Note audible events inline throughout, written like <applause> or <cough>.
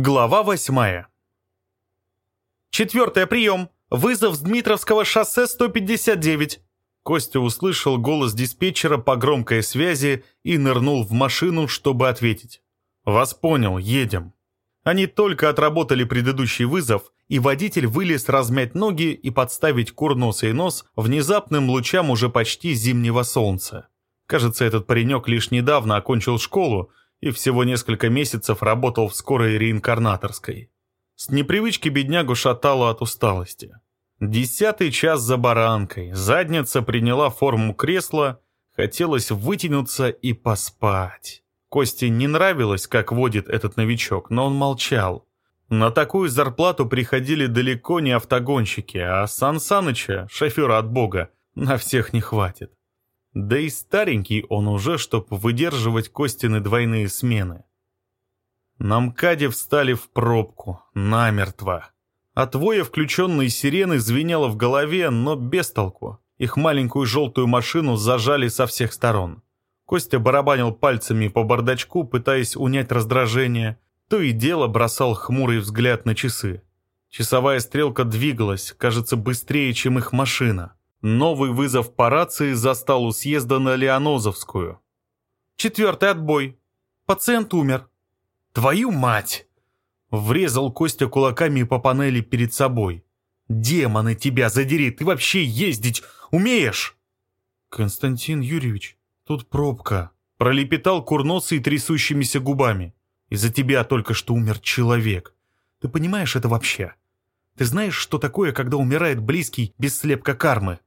Глава восьмая. Четвертый прием. Вызов с Дмитровского шоссе 159. Костя услышал голос диспетчера по громкой связи и нырнул в машину, чтобы ответить. «Вас понял, едем». Они только отработали предыдущий вызов, и водитель вылез размять ноги и подставить курносый нос внезапным лучам уже почти зимнего солнца. Кажется, этот паренек лишь недавно окончил школу и всего несколько месяцев работал в скорой реинкарнаторской. С непривычки беднягу шатало от усталости. Десятый час за баранкой, задница приняла форму кресла, хотелось вытянуться и поспать. Косте не нравилось, как водит этот новичок, но он молчал. На такую зарплату приходили далеко не автогонщики, а Сан Саныча, шофера от бога, на всех не хватит. Да и старенький он уже, чтобы выдерживать Костины двойные смены. На МКАДе встали в пробку, намертво. От воя включенной сирены звенело в голове, но без толку. Их маленькую желтую машину зажали со всех сторон. Костя барабанил пальцами по бардачку, пытаясь унять раздражение. То и дело бросал хмурый взгляд на часы. Часовая стрелка двигалась, кажется, быстрее, чем их машина. Новый вызов по рации застал у съезда на Леонозовскую. «Четвертый отбой. Пациент умер». «Твою мать!» Врезал Костя кулаками по панели перед собой. «Демоны тебя задери, ты вообще ездить умеешь?» «Константин Юрьевич, тут пробка», — пролепетал курносый трясущимися губами. «Из-за тебя только что умер человек. Ты понимаешь это вообще? Ты знаешь, что такое, когда умирает близкий без слепка кармы?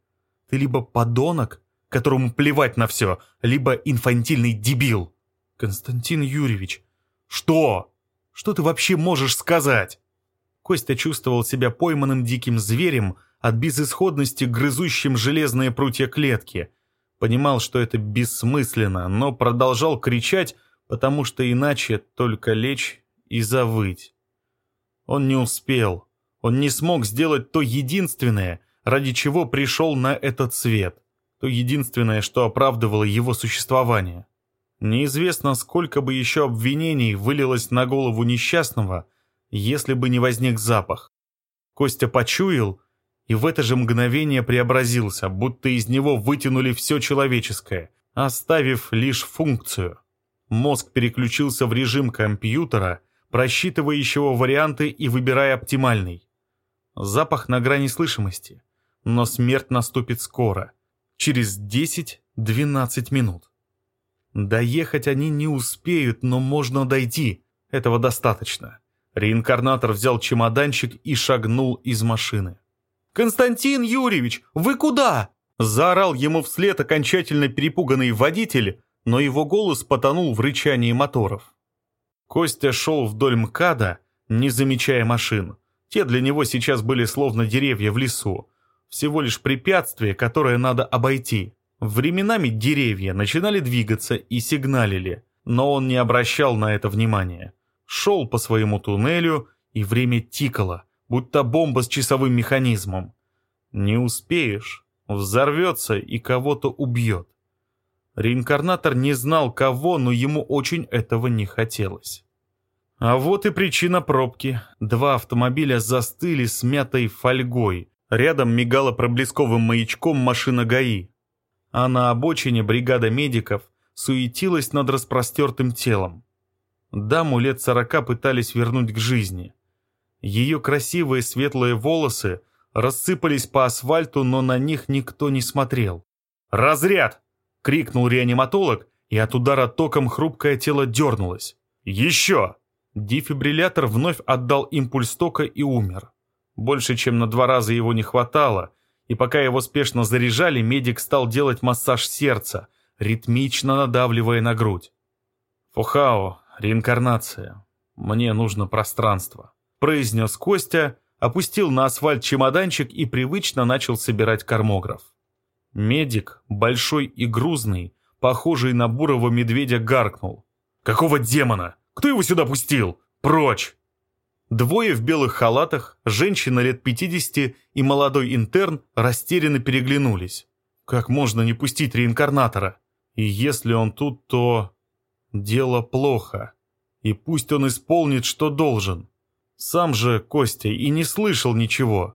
Ты либо подонок, которому плевать на все, либо инфантильный дебил». «Константин Юрьевич, что?» Что ты вообще можешь сказать?» Костя чувствовал себя пойманным диким зверем, от безысходности грызущим железные прутья клетки. Понимал, что это бессмысленно, но продолжал кричать, потому что иначе только лечь и завыть. Он не успел. Он не смог сделать то единственное, ради чего пришел на этот свет. То единственное, что оправдывало его существование. Неизвестно, сколько бы еще обвинений вылилось на голову несчастного, если бы не возник запах. Костя почуял и в это же мгновение преобразился, будто из него вытянули все человеческое, оставив лишь функцию. Мозг переключился в режим компьютера, просчитывающего варианты и выбирая оптимальный. Запах на грани слышимости, но смерть наступит скоро, через 10-12 минут. Доехать они не успеют, но можно дойти. Этого достаточно. Реинкарнатор взял чемоданчик и шагнул из машины. «Константин Юрьевич, вы куда?» Заорал ему вслед окончательно перепуганный водитель, но его голос потонул в рычании моторов. Костя шел вдоль МКАДа, не замечая машин. Те для него сейчас были словно деревья в лесу. Всего лишь препятствие, которое надо обойти. Временами деревья начинали двигаться и сигналили, но он не обращал на это внимания. Шел по своему туннелю, и время тикало, будто бомба с часовым механизмом. Не успеешь, взорвется и кого-то убьет. Реинкарнатор не знал кого, но ему очень этого не хотелось. А вот и причина пробки. Два автомобиля застыли с мятой фольгой. Рядом мигала проблесковым маячком машина ГАИ а на обочине бригада медиков суетилась над распростертым телом. Даму лет сорока пытались вернуть к жизни. Ее красивые светлые волосы рассыпались по асфальту, но на них никто не смотрел. «Разряд!» — крикнул реаниматолог, и от удара током хрупкое тело дернулось. «Еще!» Дефибриллятор вновь отдал импульс тока и умер. Больше, чем на два раза его не хватало, и пока его спешно заряжали, медик стал делать массаж сердца, ритмично надавливая на грудь. «Фухао, реинкарнация. Мне нужно пространство», — произнес Костя, опустил на асфальт чемоданчик и привычно начал собирать кармограф. Медик, большой и грузный, похожий на бурого медведя, гаркнул. «Какого демона? Кто его сюда пустил? Прочь!» Двое в белых халатах, женщина лет 50 и молодой интерн растерянно переглянулись. Как можно не пустить реинкарнатора? И если он тут, то... Дело плохо. И пусть он исполнит, что должен. Сам же Костя и не слышал ничего.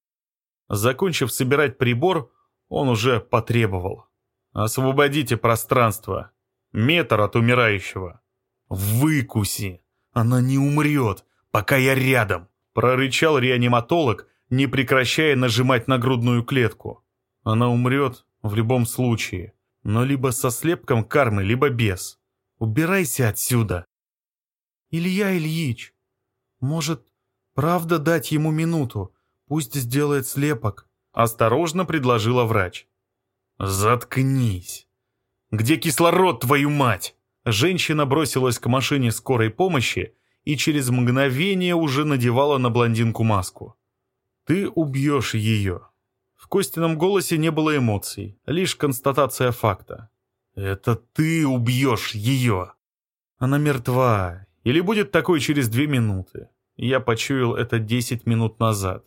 Закончив собирать прибор, он уже потребовал. «Освободите пространство. Метр от умирающего». «Выкуси! Она не умрет, пока я рядом!» прорычал реаниматолог, не прекращая нажимать на грудную клетку. Она умрет в любом случае, но либо со слепком кармы, либо без. Убирайся отсюда. Илья Ильич, может, правда дать ему минуту? Пусть сделает слепок. Осторожно предложила врач. Заткнись. Где кислород, твою мать? Женщина бросилась к машине скорой помощи и через мгновение уже надевала на блондинку маску. «Ты убьешь ее». В Костином голосе не было эмоций, лишь констатация факта. «Это ты убьешь ее!» «Она мертва, или будет такой через две минуты. Я почуял это десять минут назад.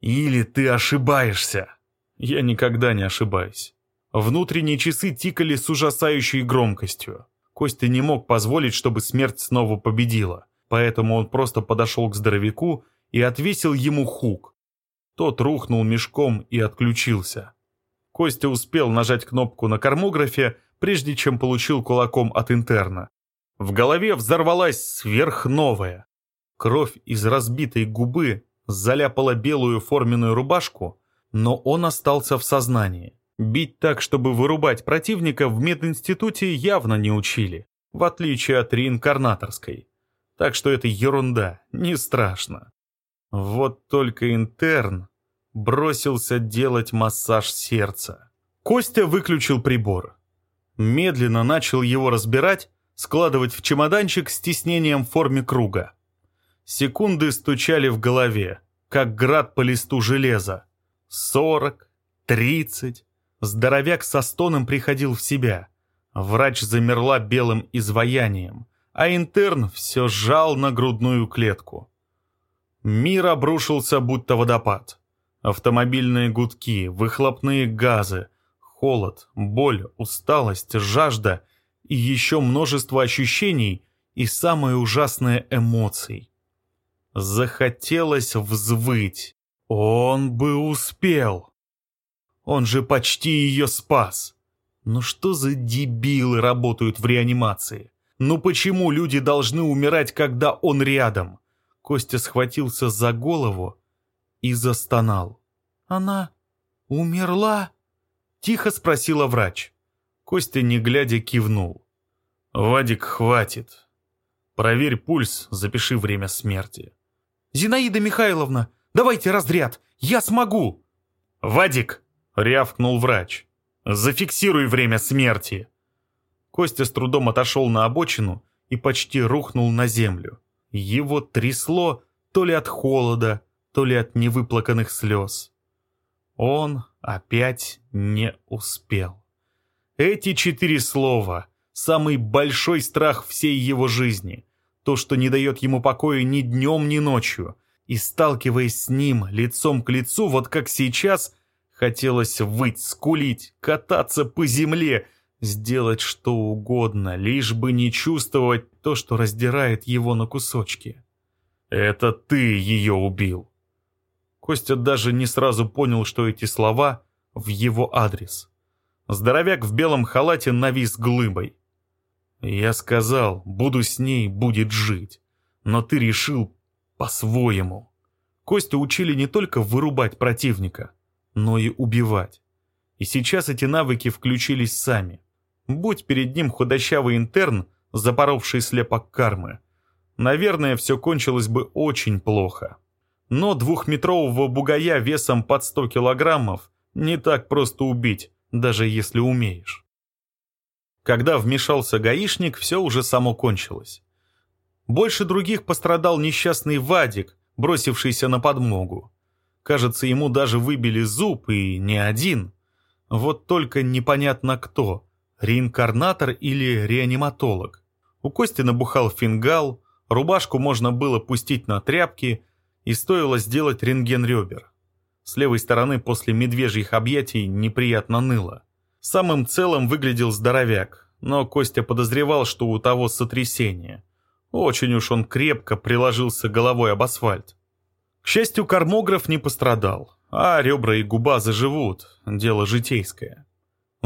Или ты ошибаешься!» Я никогда не ошибаюсь. Внутренние часы тикали с ужасающей громкостью. Костя не мог позволить, чтобы смерть снова победила, поэтому он просто подошел к здоровяку и отвесил ему хук. Тот рухнул мешком и отключился. Костя успел нажать кнопку на кормографе, прежде чем получил кулаком от интерна. В голове взорвалась сверхновая. Кровь из разбитой губы заляпала белую форменную рубашку, но он остался в сознании. Бить так, чтобы вырубать противника, в мединституте явно не учили, в отличие от реинкарнаторской. Так что это ерунда, не страшно. Вот только интерн бросился делать массаж сердца. Костя выключил прибор. Медленно начал его разбирать, складывать в чемоданчик с тиснением в форме круга. Секунды стучали в голове, как град по листу железа. Сорок, тридцать. Здоровяк со стоном приходил в себя. Врач замерла белым изваянием, а интерн все жал на грудную клетку. Мир обрушился, будто водопад. Автомобильные гудки, выхлопные газы, холод, боль, усталость, жажда и еще множество ощущений и самое ужасное эмоций. Захотелось взвыть. Он бы успел. Он же почти ее спас. Ну что за дебилы работают в реанимации? Ну почему люди должны умирать, когда он рядом? Костя схватился за голову и застонал. «Она умерла?» — тихо спросила врач. Костя, не глядя, кивнул. «Вадик, хватит. Проверь пульс, запиши время смерти». «Зинаида Михайловна, давайте разряд, я смогу!» «Вадик!» — рявкнул врач. «Зафиксируй время смерти!» Костя с трудом отошел на обочину и почти рухнул на землю. Его трясло то ли от холода, то ли от невыплаканных слез. Он опять не успел. Эти четыре слова — самый большой страх всей его жизни, то, что не дает ему покоя ни днем, ни ночью, и, сталкиваясь с ним лицом к лицу, вот как сейчас, хотелось выть, скулить, кататься по земле, сделать что угодно, лишь бы не чувствовать то, что раздирает его на кусочки. «Это ты ее убил!» Костя даже не сразу понял, что эти слова в его адрес. Здоровяк в белом халате навис глыбой. «Я сказал, буду с ней, будет жить. Но ты решил по-своему». Костю учили не только вырубать противника, но и убивать. И сейчас эти навыки включились сами. Будь перед ним худощавый интерн, запоровший слепок кармы, наверное, все кончилось бы очень плохо. Но двухметрового бугая весом под 100 килограммов не так просто убить, даже если умеешь. Когда вмешался гаишник, все уже само кончилось. Больше других пострадал несчастный Вадик, бросившийся на подмогу. Кажется, ему даже выбили зуб, и не один. Вот только непонятно кто реинкарнатор или реаниматолог. У Кости набухал фингал, рубашку можно было пустить на тряпки, и стоило сделать рентген ребер. С левой стороны после медвежьих объятий неприятно ныло. Самым целым выглядел здоровяк, но Костя подозревал, что у того сотрясение. Очень уж он крепко приложился головой об асфальт. К счастью, кормограф не пострадал, а ребра и губа заживут, дело житейское.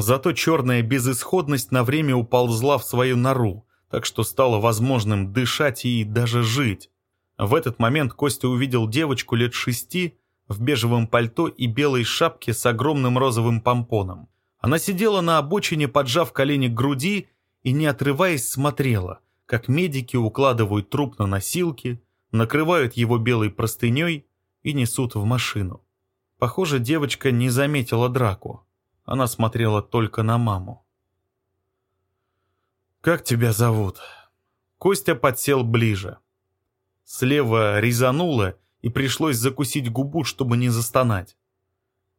Зато черная безысходность на время уползла в свою нору, так что стало возможным дышать и даже жить. В этот момент Костя увидел девочку лет шести в бежевом пальто и белой шапке с огромным розовым помпоном. Она сидела на обочине, поджав колени к груди и, не отрываясь, смотрела, как медики укладывают труп на носилки, накрывают его белой простыней и несут в машину. Похоже, девочка не заметила драку. Она смотрела только на маму. «Как тебя зовут?» Костя подсел ближе. Слева резануло, и пришлось закусить губу, чтобы не застонать.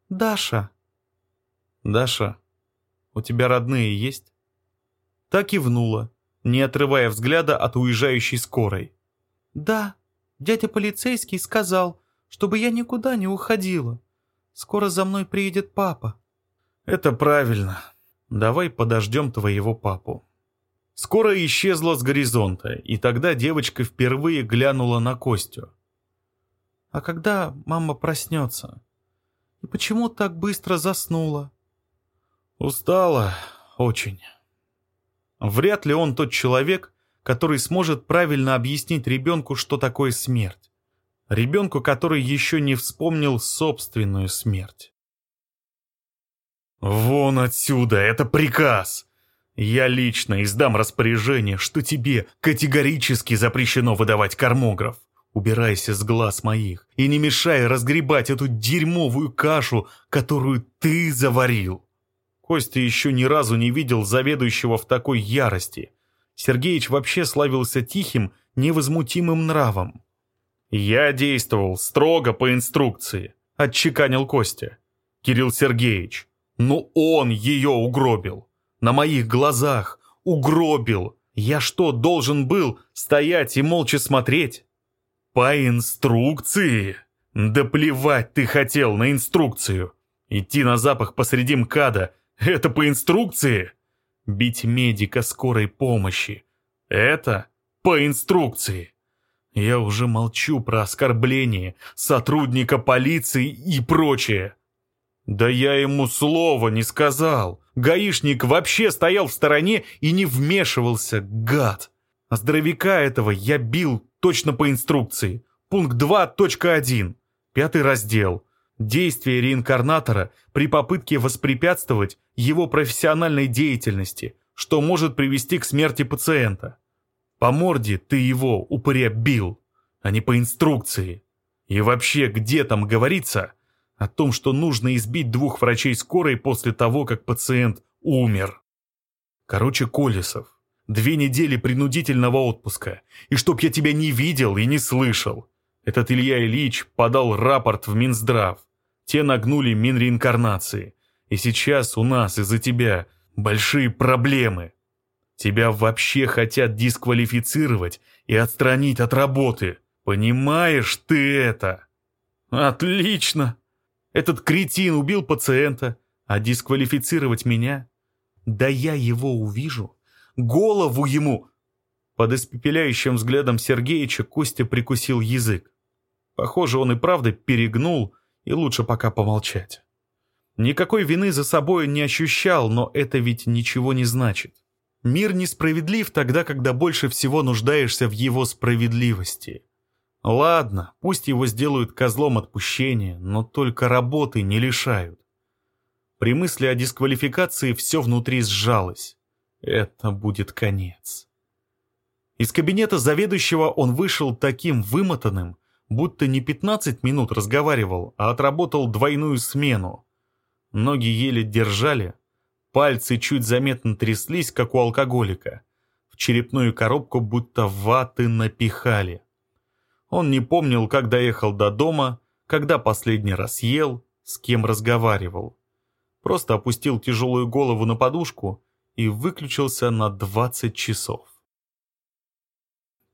«Даша». «Даша, у тебя родные есть?» Так кивнула, не отрывая взгляда от уезжающей скорой. «Да, дядя полицейский сказал, чтобы я никуда не уходила. Скоро за мной приедет папа». «Это правильно. Давай подождем твоего папу». Скоро исчезла с горизонта, и тогда девочка впервые глянула на Костю. «А когда мама проснется? И почему так быстро заснула?» «Устала. Очень». Вряд ли он тот человек, который сможет правильно объяснить ребенку, что такое смерть. Ребенку, который еще не вспомнил собственную смерть. «Вон отсюда! Это приказ!» Я лично издам распоряжение, что тебе категорически запрещено выдавать кормограф. Убирайся с глаз моих и не мешай разгребать эту дерьмовую кашу, которую ты заварил. Костя еще ни разу не видел заведующего в такой ярости. Сергеич вообще славился тихим, невозмутимым нравом. «Я действовал строго по инструкции», — отчеканил Костя. «Кирилл Сергеевич, ну он ее угробил на моих глазах, угробил. Я что, должен был стоять и молча смотреть? По инструкции? Да плевать ты хотел на инструкцию. Идти на запах посреди МКАДа — это по инструкции? Бить медика скорой помощи — это по инструкции. Я уже молчу про оскорбление сотрудника полиции и прочее. Да я ему слова не сказал. Гаишник вообще стоял в стороне и не вмешивался, гад. А здоровяка этого я бил точно по инструкции. Пункт 2.1. Пятый раздел. Действие реинкарнатора при попытке воспрепятствовать его профессиональной деятельности, что может привести к смерти пациента. По морде ты его, упыря, бил, а не по инструкции. И вообще, где там говорится, о том, что нужно избить двух врачей скорой после того, как пациент умер. Короче, Колесов, две недели принудительного отпуска, и чтоб я тебя не видел и не слышал. Этот Илья Ильич подал рапорт в Минздрав. Те нагнули Минреинкарнации. И сейчас у нас из-за тебя большие проблемы. Тебя вообще хотят дисквалифицировать и отстранить от работы. Понимаешь ты это? Отлично! Этот кретин убил пациента, а дисквалифицировать меня? Да я его увижу. Голову ему! Под испепеляющим взглядом Сергеича Костя прикусил язык. Похоже, он и правда перегнул, и лучше пока помолчать. Никакой вины за собой не ощущал, но это ведь ничего не значит. Мир несправедлив тогда, когда больше всего нуждаешься в его справедливости. Ладно, пусть его сделают козлом отпущения, но только работы не лишают. При мысли о дисквалификации все внутри сжалось. Это будет конец. Из кабинета заведующего он вышел таким вымотанным, будто не 15 минут разговаривал, а отработал двойную смену. Ноги еле держали, пальцы чуть заметно тряслись, как у алкоголика. В черепную коробку будто ваты напихали. Он не помнил, как доехал до дома, когда последний раз ел, с кем разговаривал. Просто опустил тяжелую голову на подушку и выключился на 20 часов.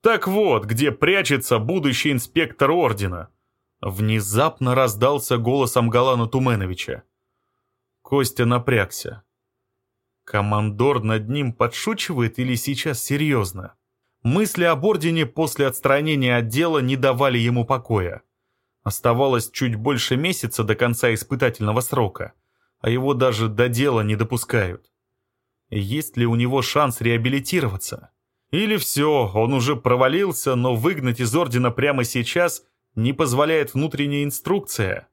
Так вот, где прячется будущий инспектор ордена. Внезапно раздался голос Амгалана Туменовича. Костя напрягся. Командор над ним подшучивает или сейчас серьезно? Мысли об ордене после отстранения от дела не давали ему покоя. Оставалось чуть больше месяца до конца испытательного срока, а его даже до дела не допускают. Есть ли у него шанс реабилитироваться? Или все, он уже провалился, но выгнать из ордена прямо сейчас не позволяет внутренняя инструкция?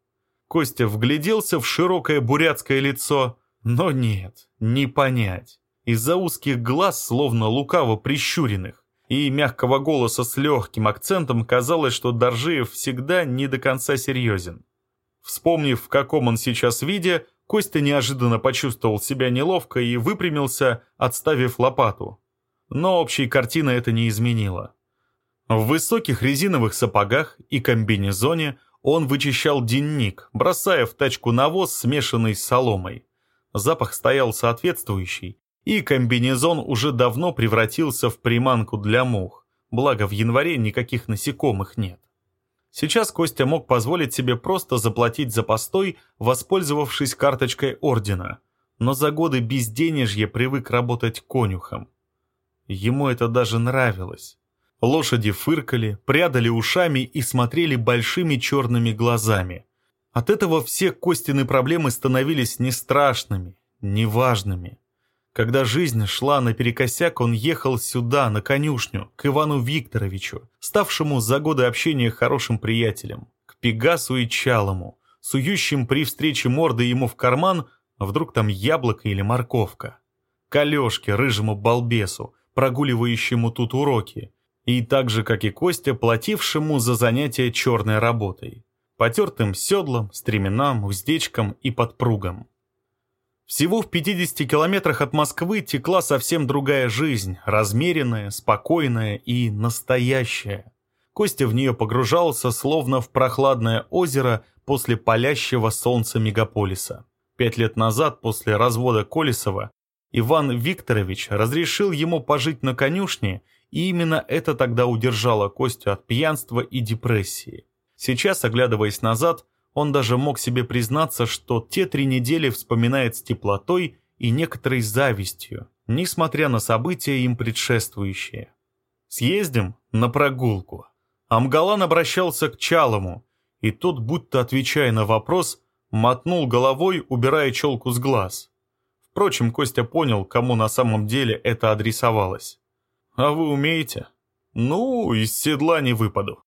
Костя вгляделся в широкое бурятское лицо, но нет, не понять. Из-за узких глаз, словно лукаво прищуренных, и мягкого голоса с легким акцентом казалось, что Доржиев всегда не до конца серьезен. Вспомнив, в каком он сейчас виде, Костя неожиданно почувствовал себя неловко и выпрямился, отставив лопату. Но общей картины это не изменило. В высоких резиновых сапогах и комбинезоне он вычищал денник, бросая в тачку навоз, смешанный с соломой. Запах стоял соответствующий, и комбинезон уже давно превратился в приманку для мух, благо в январе никаких насекомых нет. Сейчас Костя мог позволить себе просто заплатить за постой, воспользовавшись карточкой ордена, но за годы безденежья привык работать конюхом. Ему это даже нравилось. Лошади фыркали, прядали ушами и смотрели большими черными глазами. От этого все Костины проблемы становились не страшными, не важными. Когда жизнь шла наперекосяк, он ехал сюда, на конюшню, к Ивану Викторовичу, ставшему за годы общения хорошим приятелем, к Пегасу и Чалому, сующим при встрече морды ему в карман, а вдруг там яблоко или морковка, к Алешке, рыжему балбесу, прогуливающему тут уроки, и так же, как и Костя, платившему за занятия черной работой, потертым седлом, стременам, уздечкам и подпругам. Всего в 50 километрах от Москвы текла совсем другая жизнь, размеренная, спокойная и настоящая. Костя в нее погружался, словно в прохладное озеро после палящего солнца мегаполиса. Пять лет назад, после развода Колесова, Иван Викторович разрешил ему пожить на конюшне, и именно это тогда удержало Костю от пьянства и депрессии. Сейчас, оглядываясь назад, он даже мог себе признаться, что те три недели вспоминает с теплотой и некоторой завистью, несмотря на события им предшествующие. «Съездим на прогулку». Амгалан обращался к Чалому, и тот, будто отвечая на вопрос, мотнул головой, убирая челку с глаз. Впрочем, Костя понял, кому на самом деле это адресовалось. «А вы умеете?» «Ну, из седла не выпаду».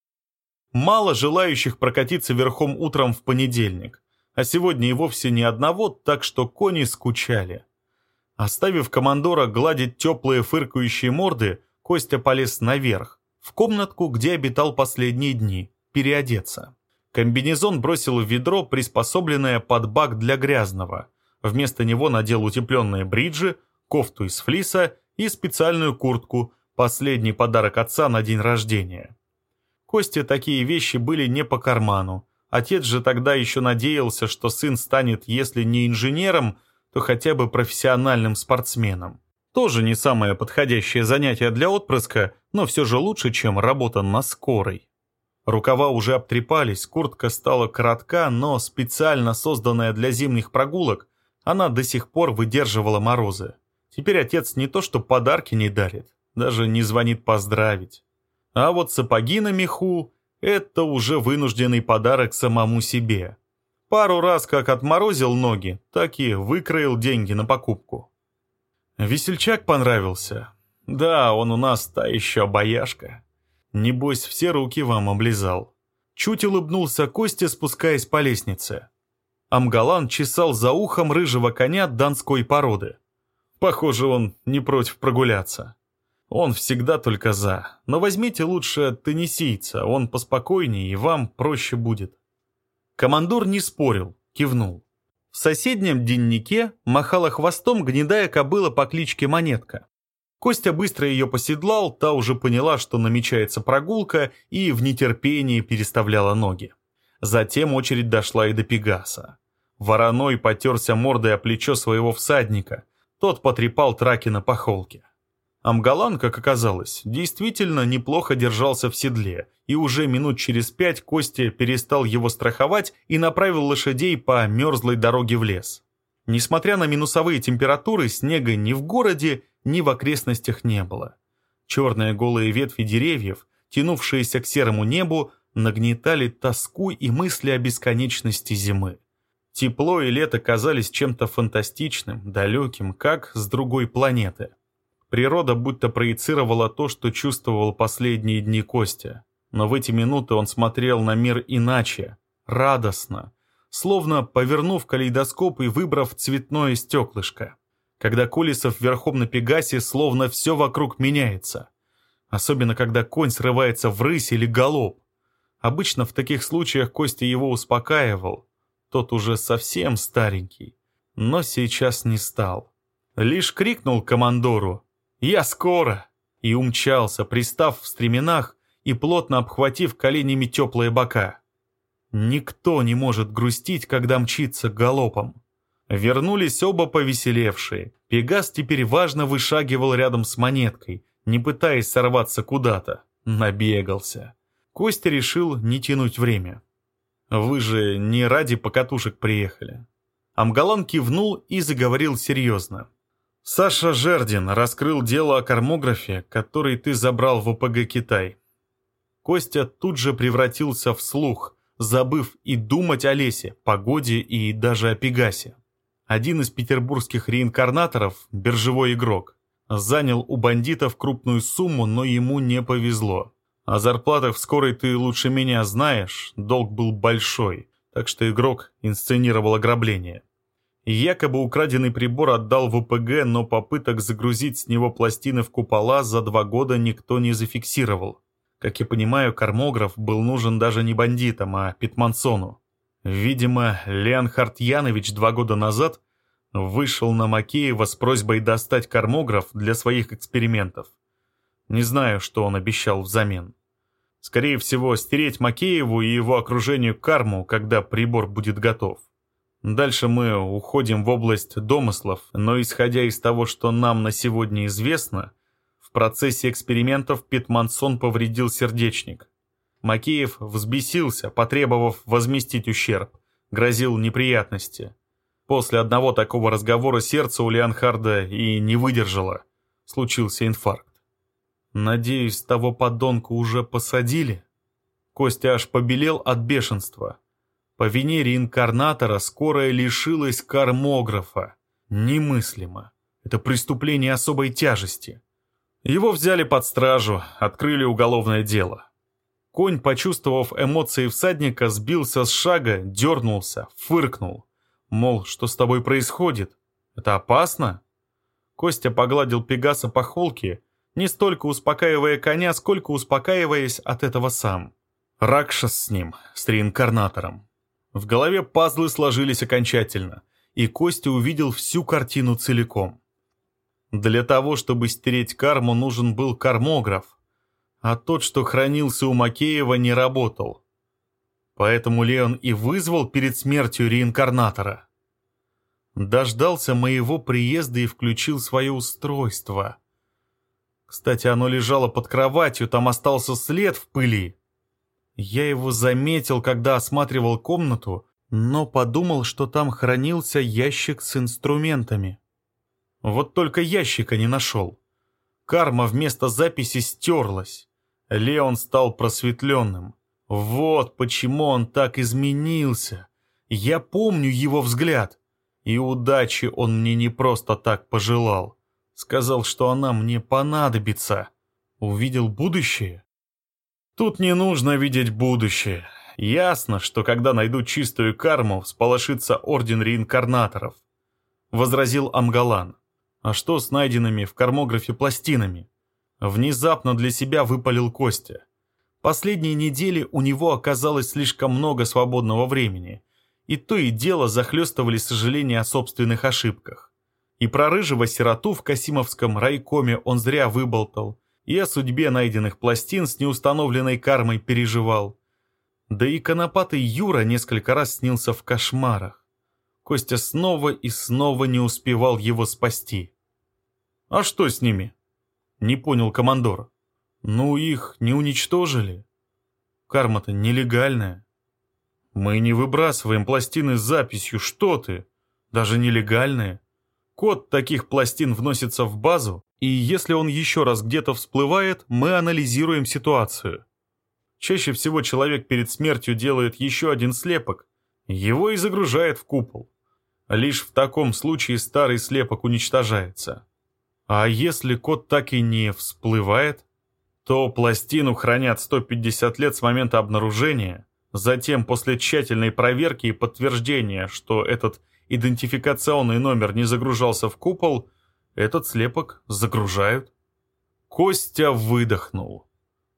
Мало желающих прокатиться верхом утром в понедельник, а сегодня и вовсе ни одного, так что кони скучали. Оставив командора гладить теплые фыркающие морды, Костя полез наверх, в комнатку, где обитал последние дни, переодеться. Комбинезон бросил в ведро, приспособленное под бак для грязного. Вместо него надел утепленные бриджи, кофту из флиса и специальную куртку, последний подарок отца на день рождения. Косте такие вещи были не по карману. Отец же тогда еще надеялся, что сын станет, если не инженером, то хотя бы профессиональным спортсменом. Тоже не самое подходящее занятие для отпрыска, но все же лучше, чем работа на скорой. Рукава уже обтрепались, куртка стала коротка, но специально созданная для зимних прогулок, она до сих пор выдерживала морозы. Теперь отец не то что подарки не дарит, даже не звонит поздравить. А вот сапоги на меху – это уже вынужденный подарок самому себе. Пару раз как отморозил ноги, так и выкроил деньги на покупку. Весельчак понравился. Да, он у нас та еще обаяшка. Небось, все руки вам облизал. Чуть улыбнулся Костя, спускаясь по лестнице. Амгалан чесал за ухом рыжего коня донской породы. Похоже, он не против прогуляться. Он всегда только за. Но возьмите лучше теннисийца, он поспокойнее и вам проще будет. Командор не спорил, кивнул. В соседнем деннике махала хвостом гнедая кобыла по кличке Монетка. Костя быстро ее поседлал, та уже поняла, что намечается прогулка, и в нетерпении переставляла ноги. Затем очередь дошла и до Пегаса. Вороной потерся мордой о плечо своего всадника. Тот потрепал Тракина по холке. Амгалан, как оказалось, действительно неплохо держался в седле, и уже минут через пять Костя перестал его страховать и направил лошадей по мерзлой дороге в лес. Несмотря на минусовые температуры, снега ни в городе, ни в окрестностях не было. Черные голые ветви деревьев, тянувшиеся к серому небу, нагнетали тоску и мысли о бесконечности зимы. Тепло и лето казались чем-то фантастичным, далеким, как с другой планеты. Природа будто проецировала то, что чувствовал последние дни Костя. Но в эти минуты он смотрел на мир иначе, радостно, словно повернув калейдоскоп и выбрав цветное стеклышко. Когда Колесов верхом на Пегасе, словно все вокруг меняется. Особенно, когда конь срывается в рысь или галоп. Обычно в таких случаях Костя его успокаивал. Тот уже совсем старенький. Но сейчас не стал. Лишь крикнул командору «Я скоро!» и умчался, пристав в стременах и плотно обхватив коленями теплые бока. Никто не может грустить, когда мчится галопом. Вернулись оба повеселевшие. Пегас теперь важно вышагивал рядом с монеткой, не пытаясь сорваться куда-то. Набегался. Костя решил не тянуть время. «Вы же не ради покатушек приехали». Амгалан кивнул и заговорил серьезно. «Саша Жердин раскрыл дело о кармографе, который ты забрал в ОПГ «Китай». Костя тут же превратился в слух, забыв и думать о лесе, погоде и даже о Пегасе. Один из петербургских реинкарнаторов, биржевой игрок, занял у бандитов крупную сумму, но ему не повезло. О зарплатах в скорой ты лучше меня знаешь, долг был большой, так что игрок инсценировал ограбление. Якобы украденный прибор отдал в УПГ, но попыток загрузить с него пластины в купола за два года никто не зафиксировал. Как я понимаю, кармограф был нужен даже не бандитам, а Питмансону. Видимо, Леонхард Янович два года назад вышел на Макеева с просьбой достать кармограф для своих экспериментов. Не знаю, что он обещал взамен. Скорее всего, стереть Макееву и его окружению карму, когда прибор будет готов. Дальше мы уходим в область домыслов, но исходя из того, что нам на сегодня известно, в процессе экспериментов Питмансон повредил сердечник. Макеев взбесился, потребовав возместить ущерб, грозил неприятности. После одного такого разговора сердце у Леонхарда и не выдержало. Случился инфаркт. Надеюсь, того подонка уже посадили? Костя аж побелел от бешенства. По вине реинкарнатора скорая лишилась кармографа. Немыслимо. Это преступление особой тяжести. Его взяли под стражу, открыли уголовное дело. Конь, почувствовав эмоции всадника, сбился с шага, дернулся, фыркнул. Мол, что с тобой происходит? Это опасно? Костя погладил Пегаса по холке, не столько успокаивая коня, сколько успокаиваясь от этого сам. Ракшас с ним, с реинкарнатором. В голове пазлы сложились окончательно, и Костя увидел всю картину целиком. Для того, чтобы стереть карму, нужен был кармограф, а тот, что хранился у Макеева, не работал. Поэтому Леон и вызвал перед смертью реинкарнатора. Дождался моего приезда и включил свое устройство. Кстати, оно лежало под кроватью, там остался след в пыли. Я его заметил, когда осматривал комнату, но подумал, что там хранился ящик с инструментами. Вот только ящика не нашел. Карма вместо записи стерлась. Леон стал просветленным. Вот почему он так изменился. Я помню его взгляд. И удачи он мне не просто так пожелал. Сказал, что она мне понадобится. Увидел будущее. Тут не нужно видеть будущее. Ясно, что когда найдут чистую карму, всполошится Орден Реинкарнаторов. Возразил Амгалан. А что с найденными в кармографе пластинами? Внезапно для себя выпалил Костя. Последние недели у него оказалось слишком много свободного времени. И то и дело захлестывали сожаления о собственных ошибках. И про рыжего сироту в Касимовском райкоме он зря выболтал, и о судьбе найденных пластин с неустановленной кармой переживал. Да и конопатый Юра несколько раз снился в кошмарах. Костя снова и снова не успевал его спасти. «А что с ними?» — не понял командор. «Ну, их не уничтожили. Карма-то нелегальная. Мы не выбрасываем пластины с записью, что ты? Даже нелегальные. Код таких пластин вносится в базу, И если он еще раз где-то всплывает, мы анализируем ситуацию. Чаще всего человек перед смертью делает еще один слепок, его и загружает в купол. Лишь в таком случае старый слепок уничтожается. А если код так и не всплывает, то пластину хранят 150 лет с момента обнаружения, затем после тщательной проверки и подтверждения, что этот идентификационный номер не загружался в купол, этот слепок загружают. Костя выдохнул.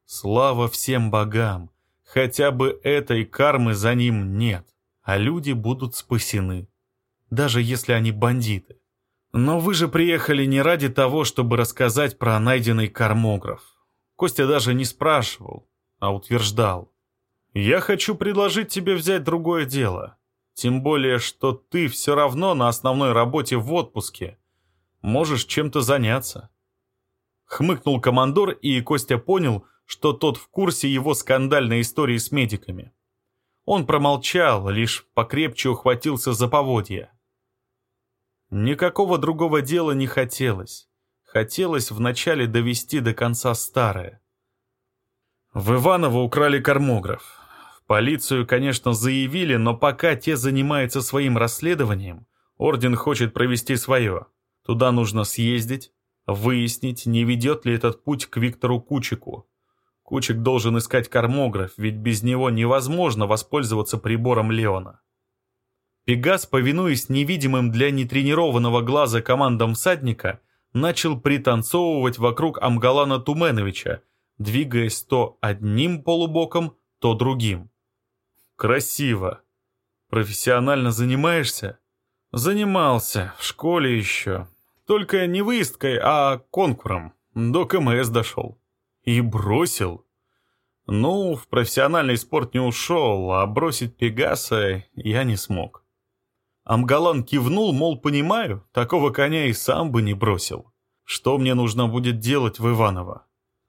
Слава всем богам, хотя бы этой кармы за ним нет, а люди будут спасены, даже если они бандиты. Но вы же приехали не ради того, чтобы рассказать про найденный кармограф. Костя даже не спрашивал, а утверждал. Я хочу предложить тебе взять другое дело. Тем более, что ты все равно на основной работе в отпуске. Можешь чем-то заняться. Хмыкнул командор, и Костя понял, что тот в курсе его скандальной истории с медиками. Он промолчал, лишь покрепче ухватился за поводья. Никакого другого дела не хотелось. Хотелось вначале довести до конца старое. В Иваново украли кормограф полицию, конечно, заявили, но пока те занимаются своим расследованием, Орден хочет провести свое. Туда нужно съездить, выяснить, не ведет ли этот путь к Виктору Кучику. Кучик должен искать кормограф, ведь без него невозможно воспользоваться прибором Леона. Пегас, повинуясь невидимым для нетренированного глаза командам всадника, начал пританцовывать вокруг Амгалана Туменовича, двигаясь то одним полубоком, то другим. Красиво. Профессионально занимаешься? Занимался, в школе еще. Только не выездкой, а конкуром. До КМС дошел. И бросил. Ну, в профессиональный спорт не ушел, а бросить Пегаса я не смог. Амгалан кивнул, мол, понимаю, такого коня и сам бы не бросил. Что мне нужно будет делать в Иваново?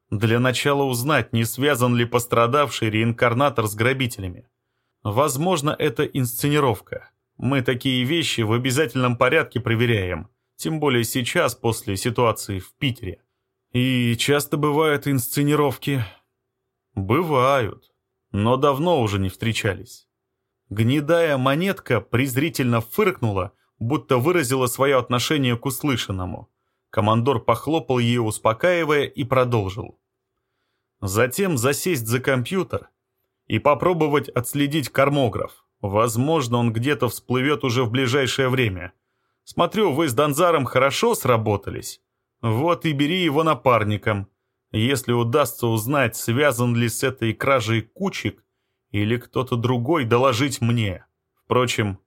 Для начала узнать, не связан ли пострадавший реинкарнатор с грабителями. Возможно, это инсценировка. Мы такие вещи в обязательном порядке проверяем. Тем более сейчас, после ситуации в Питере. И часто бывают инсценировки. Бывают. Но давно уже не встречались. Гнедая монетка презрительно фыркнула, будто выразила свое отношение к услышанному. Командор похлопал ее, успокаивая, и продолжил. Затем засесть за компьютер и попробовать отследить кормограф. Возможно, он где-то всплывет уже в ближайшее время. Смотрю, вы с Донзаром хорошо сработались. Вот и бери его напарником. Если удастся узнать, связан ли с этой кражей Кучик или кто-то другой, доложить мне. Впрочем,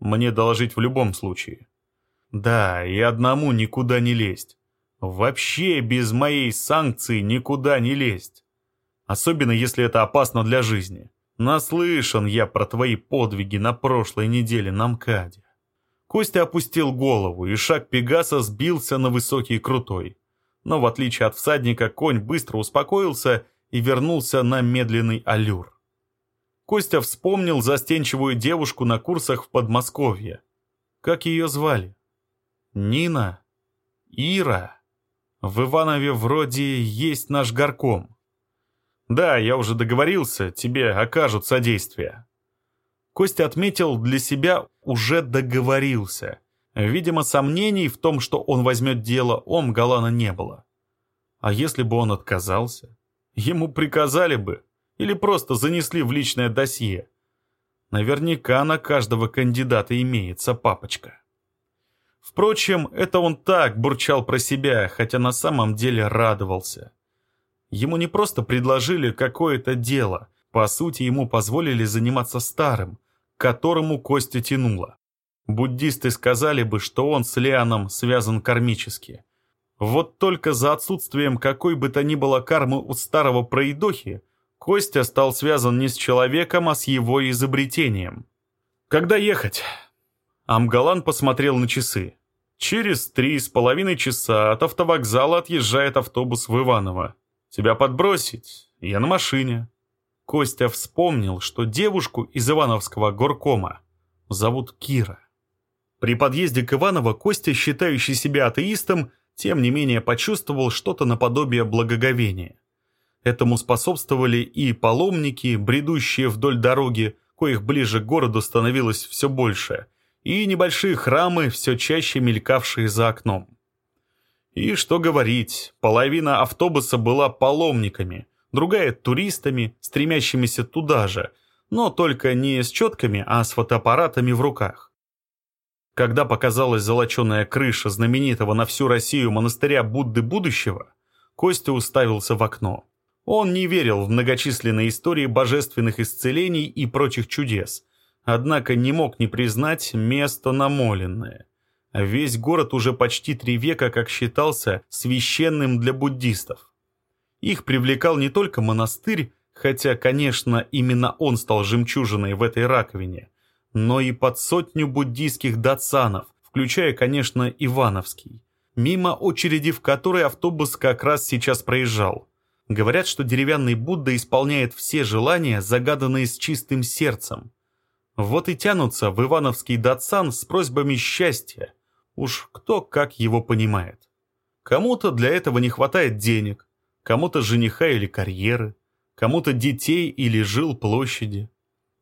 мне доложить в любом случае. Да, и одному никуда не лезть. Вообще без моей санкции никуда не лезть особенно если это опасно для жизни. Наслышан я про твои подвиги на прошлой неделе на МКАДе. Костя опустил голову, и шаг Пегаса сбился на высокий крутой. Но в отличие от всадника, конь быстро успокоился и вернулся на медленный аллюр. Костя вспомнил застенчивую девушку на курсах в Подмосковье. Как ее звали? Нина? Ира? В Иванове вроде есть наш горком. «Да, я уже договорился, тебе окажут содействие». Костя отметил для себя «уже договорился». Видимо, сомнений в том, что он возьмет дело, у Мгалана не было. А если бы он отказался? Ему приказали бы или просто занесли в личное досье. Наверняка на каждого кандидата имеется папочка. Впрочем, это он так бурчал про себя, хотя на самом деле радовался. Ему не просто предложили какое-то дело, по сути ему позволили заниматься старым, к которому Костя тянуло. Буддисты сказали бы, что он с Лианом связан кармически. Вот только за отсутствием какой бы то ни было кармы у старого проидохи, Костя стал связан не с человеком, а с его изобретением. «Когда ехать?» Амгалан посмотрел на часы. Через три с половиной часа от автовокзала отъезжает автобус в Иваново. Тебя подбросить? Я на машине». Костя вспомнил, что девушку из Ивановского горкома зовут Кира. При подъезде к Иваново Костя, считающий себя атеистом, тем не менее почувствовал что-то наподобие благоговения. Этому способствовали и паломники, бредущие вдоль дороги, коих ближе к городу становилось все больше, и небольшие храмы, все чаще мелькавшие за окном. И что говорить, половина автобуса была паломниками, другая — туристами, стремящимися туда же, но только не с четками, а с фотоаппаратами в руках. Когда показалась золоченая крыша знаменитого на всю Россию монастыря Будды будущего, Костя уставился в окно. Он не верил в многочисленные истории божественных исцелений и прочих чудес, однако не мог не признать место намоленное. Весь город уже почти три века, как считался, священным для буддистов. Их привлекал не только монастырь, хотя, конечно, именно он стал жемчужиной в этой раковине, но и под сотню буддийских датсанов, включая, конечно, Ивановский, мимо очереди в которой автобус как раз сейчас проезжал. Говорят, что деревянный Будда исполняет все желания, загаданные с чистым сердцем. Вот и тянутся в Ивановский датсан с просьбами счастья. Уж кто как его понимает. Кому-то для этого не хватает денег, кому-то жениха или карьеры, кому-то детей или жил площади.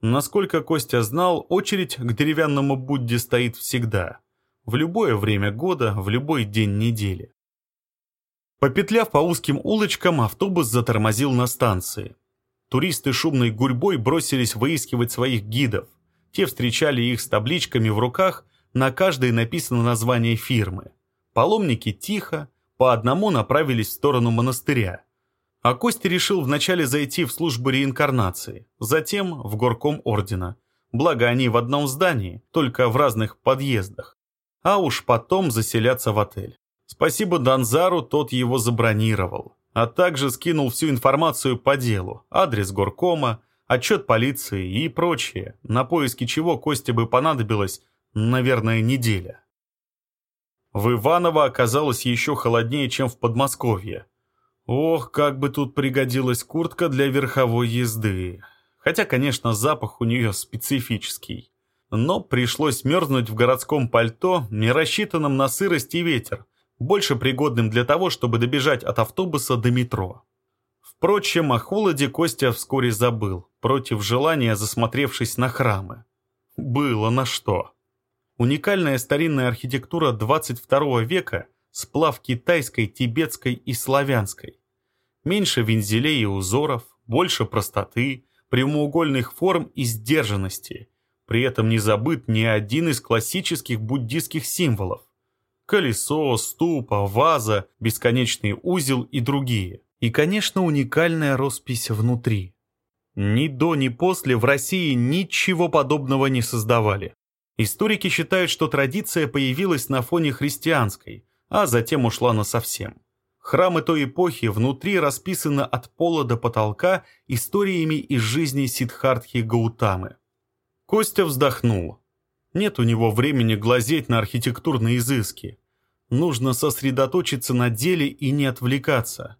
Насколько Костя знал, очередь к деревянному Будде стоит всегда. В любое время года, в любой день недели. Попетляв по узким улочкам, автобус затормозил на станции. Туристы шумной гурьбой бросились выискивать своих гидов. Те встречали их с табличками в руках, на каждой написано название фирмы. Паломники тихо, по одному направились в сторону монастыря. А Костя решил вначале зайти в службу реинкарнации, затем в горком ордена. Благо они в одном здании, только в разных подъездах. А уж потом заселяться в отель. Спасибо Данзару, тот его забронировал. А также скинул всю информацию по делу, адрес горкома, отчет полиции и прочее, на поиски чего Косте бы понадобилось, наверное, неделя. В Иваново оказалось еще холоднее, чем в Подмосковье. Ох, как бы тут пригодилась куртка для верховой езды. Хотя, конечно, запах у нее специфический. Но пришлось мерзнуть в городском пальто, не рассчитанном на сырость и ветер, больше пригодным для того, чтобы добежать от автобуса до метро. Впрочем, о холоде Костя вскоре забыл, против желания засмотревшись на храмы. Было на что. Уникальная старинная архитектура 22 века – сплав китайской, тибетской и славянской. Меньше вензелей и узоров, больше простоты, прямоугольных форм и сдержанности. При этом не забыт ни один из классических буддийских символов колесо, ступа, ваза, бесконечный узел и другие. И, конечно, уникальная роспись внутри. Ни до, ни после в России ничего подобного не создавали. Историки считают, что традиция появилась на фоне христианской, а затем ушла насовсем. Храмы той эпохи внутри расписаны от пола до потолка историями из жизни Сиддхартхи Гаутамы. Костя вздохнул. Нет у него времени глазеть на архитектурные изыски. Нужно сосредоточиться на деле и не отвлекаться.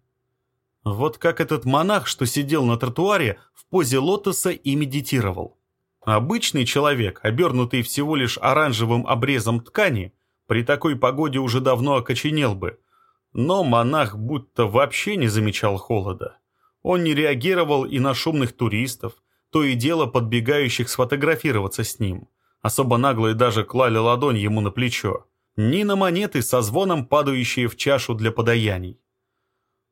Вот как этот монах, что сидел на тротуаре в позе лотоса и медитировал. Обычный человек, обернутый всего лишь оранжевым обрезом ткани, при такой погоде уже давно окоченел бы. Но монах будто вообще не замечал холода. Он не реагировал и на шумных туристов, то и дело подбегающих сфотографироваться с ним. Особо наглые даже клали ладонь ему на плечо. Ни на монеты со звоном, падающие в чашу для подаяний.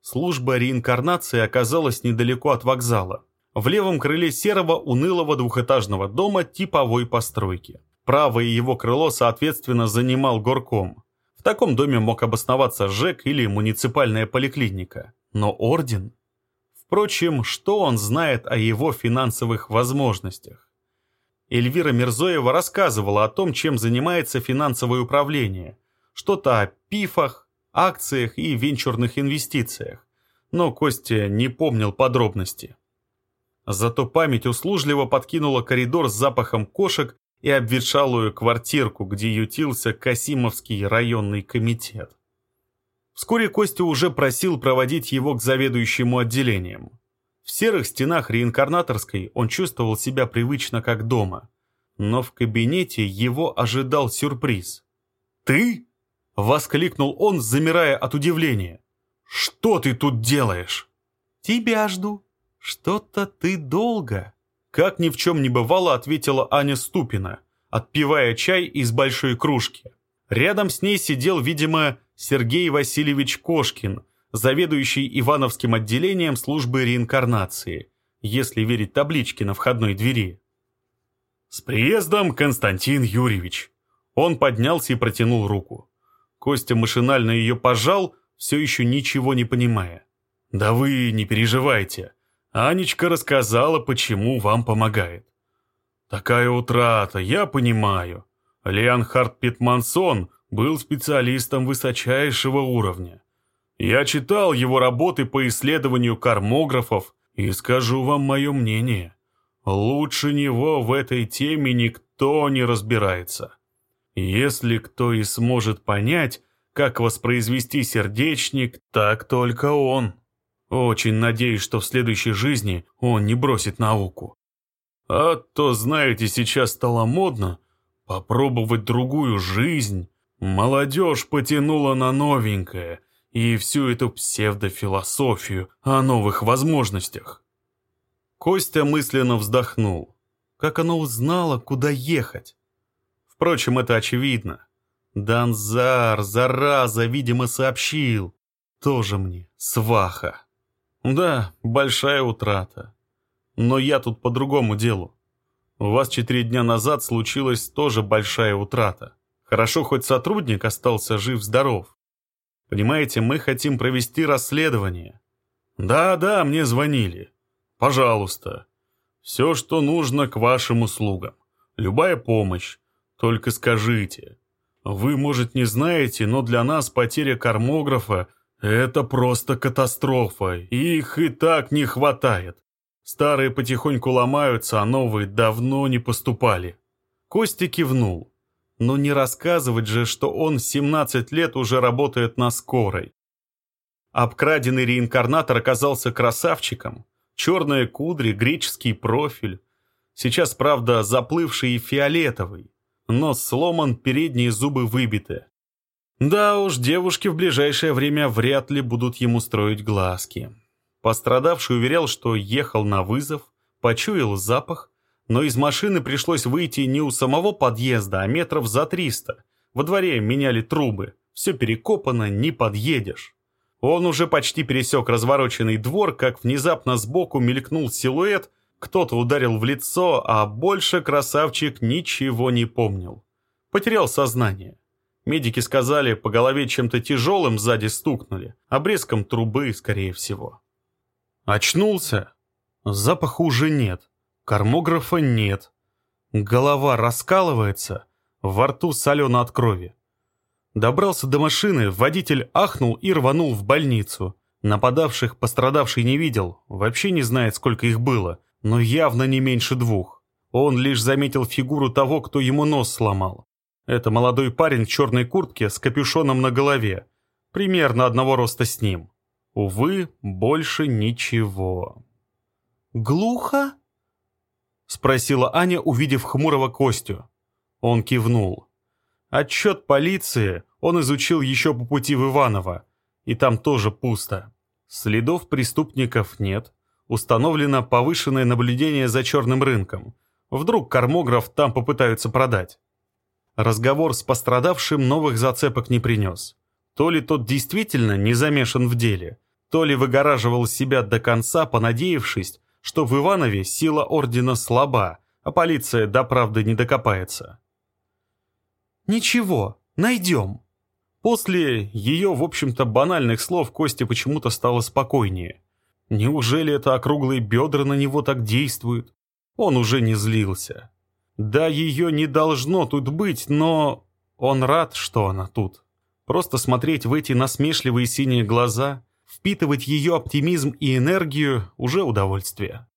Служба реинкарнации оказалась недалеко от вокзала, в левом крыле серого унылого двухэтажного дома типовой постройки. Правое его крыло, соответственно, занимал горком. В таком доме мог обосноваться ЖЭК или муниципальная поликлиника. Но орден... Впрочем, что он знает о его финансовых возможностях? Эльвира Мирзоева рассказывала о том, чем занимается финансовое управление. Что-то о пифах, акциях и венчурных инвестициях. Но Костя не помнил подробности. Зато память услужливо подкинула коридор с запахом кошек и обветшалую квартирку, где ютился Касимовский районный комитет. Вскоре Костя уже просил проводить его к заведующему отделением. В серых стенах реинкарнаторской он чувствовал себя привычно как дома. Но в кабинете его ожидал сюрприз. «Ты?» Воскликнул он, замирая от удивления. «Что ты тут делаешь?» «Тебя жду. Что-то ты долго». Как ни в чем не бывало, ответила Аня Ступина, отпивая чай из большой кружки. Рядом с ней сидел, видимо, Сергей Васильевич Кошкин, заведующий Ивановским отделением службы реинкарнации, если верить табличке на входной двери. «С приездом, Константин Юрьевич!» Он поднялся и протянул руку. Костя машинально ее пожал, все еще ничего не понимая. «Да вы не переживайте. Анечка рассказала, почему вам помогает. Такая утрата, я понимаю. Леонхард Питмансон был специалистом высочайшего уровня. Я читал его работы по исследованию кармографов и скажу вам мое мнение. Лучше него в этой теме никто не разбирается. Если кто и сможет понять, как воспроизвести сердечник, так только он. Очень надеюсь, что в следующей жизни он не бросит науку. А то, знаете, сейчас стало модно попробовать другую жизнь. Молодежь потянула на новенькое и всю эту псевдофилософию о новых возможностях. Костя мысленно вздохнул. Как она узнала, куда ехать? Впрочем, это очевидно. Данзар, зараза, видимо, сообщил. Тоже мне, сваха. Да, большая утрата. Но я тут по другому делу. У вас четыре дня назад случилась тоже большая утрата. Хорошо, хоть сотрудник остался жив-здоров. Понимаете, мы хотим провести расследование. Да-да, мне звонили. Пожалуйста. Все, что нужно к вашим услугам. Любая помощь. Только скажите. Вы, может, не знаете, но для нас потеря кармографа – это просто катастрофа. Их и так не хватает. Старые потихоньку ломаются, а новые давно не поступали. Костя кивнул. Но не рассказывать же, что он 17 лет уже работает на скорой. Обкраденный реинкарнатор оказался красавчиком. Черные кудри, греческий профиль. Сейчас, правда, заплывший и фиолетовый. Нос сломан, передние зубы выбиты. Да уж, девушки в ближайшее время вряд ли будут ему строить глазки. Пострадавший уверял, что ехал на вызов, почуял запах, но из машины пришлось выйти не у самого подъезда, а метров за триста. Во дворе меняли трубы, все перекопано, не подъедешь. Он уже почти пересек развороченный двор, как внезапно сбоку мелькнул силуэт, кто-то ударил в лицо, а больше красавчик ничего не помнил. Потерял сознание. Медики сказали, по голове чем-то тяжелым сзади стукнули, обрезком трубы, скорее всего. Очнулся. Запаха уже нет. Кармографа нет. Голова раскалывается. Во рту солено от крови. Добрался до машины, водитель ахнул и рванул в больницу. Нападавших пострадавший не видел, вообще не знает, сколько их было, но явно не меньше двух. Он лишь заметил фигуру того, кто ему нос сломал. Это молодой парень в черной куртке с капюшоном на голове, примерно одного роста с ним. Увы, больше ничего. «Глухо?» — спросила Аня, увидев хмурого Костю. Он кивнул. Отчет полиции он изучил еще по пути в Иваново, и там тоже пусто. Следов преступников нет. Установлено повышенное наблюдение за черным рынком. Вдруг кармограф там попытаются продать. Разговор с пострадавшим новых зацепок не принес. То ли тот действительно не замешан в деле, то ли выгораживал себя до конца, понадеявшись, что в Иванове сила ордена слаба, а полиция до правды не докопается. «Ничего, найдем». После ее, в общем-то, банальных слов Косте почему-то стало спокойнее. Неужели это округлые бедра на него так действуют? Он уже не злился. Да, ее не должно тут быть, но он рад, что она тут. Просто смотреть в эти насмешливые синие глаза, Впитывать ее оптимизм и энергию – уже удовольствие.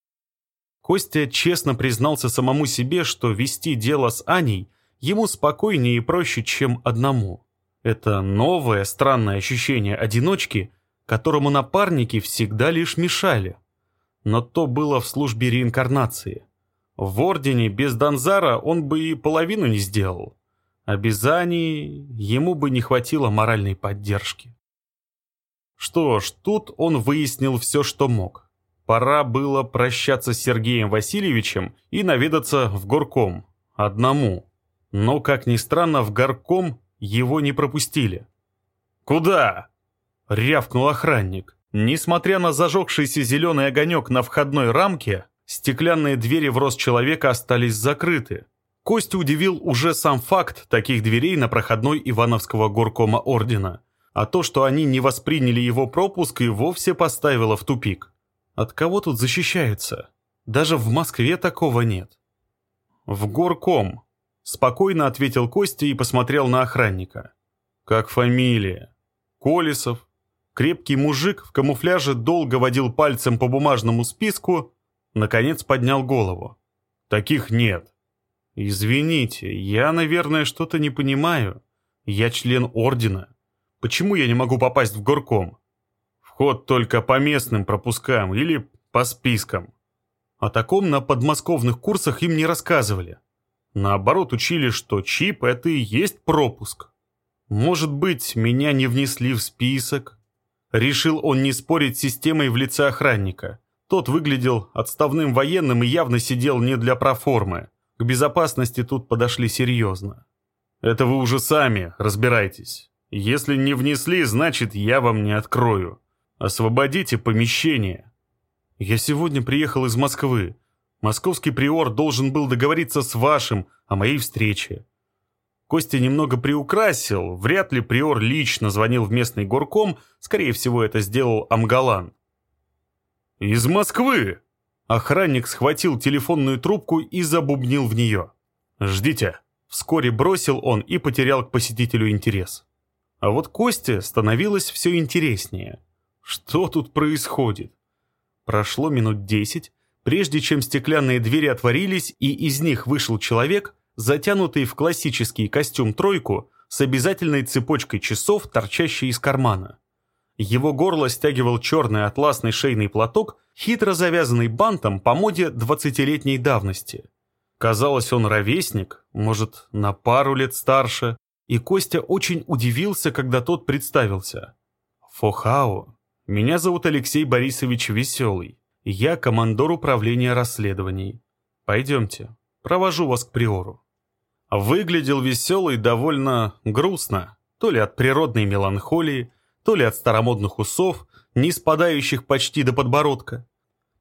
Костя честно признался самому себе, что вести дело с Аней ему спокойнее и проще, чем одному. Это новое странное ощущение одиночки, которому напарники всегда лишь мешали. Но то было в службе реинкарнации. В Ордене без Донзара он бы и половину не сделал. Обязаний ему бы не хватило моральной поддержки. Что ж, тут он выяснил все, что мог. Пора было прощаться с Сергеем Васильевичем и наведаться в горком. Одному. Но, как ни странно, в горком его не пропустили. «Куда?» — рявкнул охранник. Несмотря на зажегшийся зеленый огонек на входной рамке, стеклянные двери в рост человека остались закрыты. Костя удивил уже сам факт таких дверей на проходной Ивановского горкома ордена, а то, что они не восприняли его пропуск, и вовсе поставило в тупик. От кого тут защищаются? Даже в Москве такого нет. «В горком», — спокойно ответил Костя и посмотрел на охранника. «Как фамилия?» «Колесов». Крепкий мужик в камуфляже долго водил пальцем по бумажному списку, наконец поднял голову. «Таких нет». «Извините, я, наверное, что-то не понимаю. Я член ордена. Почему я не могу попасть в горком?» «Вход только по местным пропускам или по спискам». О таком на подмосковных курсах им не рассказывали. Наоборот, учили, что чип — это и есть пропуск. Может быть, меня не внесли в список? Решил он не спорить с системой в лице охранника. Тот выглядел отставным военным и явно сидел не для проформы. К безопасности тут подошли серьезно. Это вы уже сами разбирайтесь. Если не внесли, значит, я вам не открою. Освободите помещение. Я сегодня приехал из Москвы. Московский приор должен был договориться с вашим о моей встрече. Костя немного приукрасил, вряд ли приор лично звонил в местный горком, скорее всего, это сделал Амгалан. «Из Москвы!» Охранник схватил телефонную трубку и забубнил в нее. «Ждите!» Вскоре бросил он и потерял к посетителю интерес. А вот Косте становилось все интереснее. Что тут происходит? Прошло минут десять, прежде чем стеклянные двери отворились, и из них вышел человек, затянутый в классический костюм-тройку с обязательной цепочкой часов, торчащей из кармана. Его горло стягивал черный атласный шейный платок, хитро завязанный бантом по моде двадцатилетней давности. Казалось, он ровесник, может, на пару лет старше, и Костя очень удивился, когда тот представился. «Фохао, меня зовут Алексей Борисович Веселый. Я командор управления расследований. Пойдемте, провожу вас к приору». Выглядел веселый довольно грустно, то ли от природной меланхолии, то ли от старомодных усов, не спадающих почти до подбородка.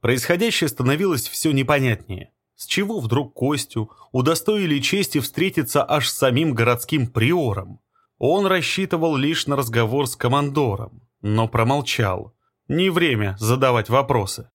Происходящее становилось все непонятнее. С чего вдруг Костю удостоили чести встретиться аж с самим городским приором? Он рассчитывал лишь на разговор с командором, но промолчал. Не время задавать вопросы.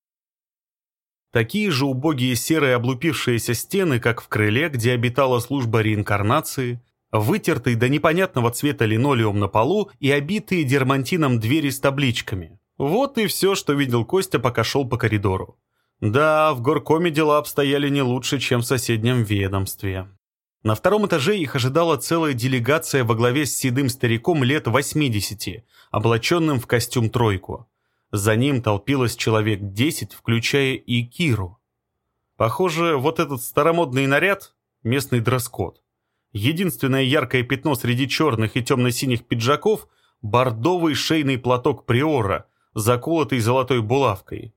Такие же убогие серые облупившиеся стены, как в крыле, где обитала служба реинкарнации, вытертый до непонятного цвета линолеум на полу и обитые дермантином двери с табличками. Вот и все, что видел Костя, пока шел по коридору. Да, в горкоме дела обстояли не лучше, чем в соседнем ведомстве. На втором этаже их ожидала целая делегация во главе с седым стариком лет 80, облаченным в костюм-тройку. За ним толпилось человек десять, включая и Киру. Похоже, вот этот старомодный наряд — местный дресс-код. Единственное яркое пятно среди черных и темно-синих пиджаков — бордовый шейный платок приора, заколотый золотой булавкой.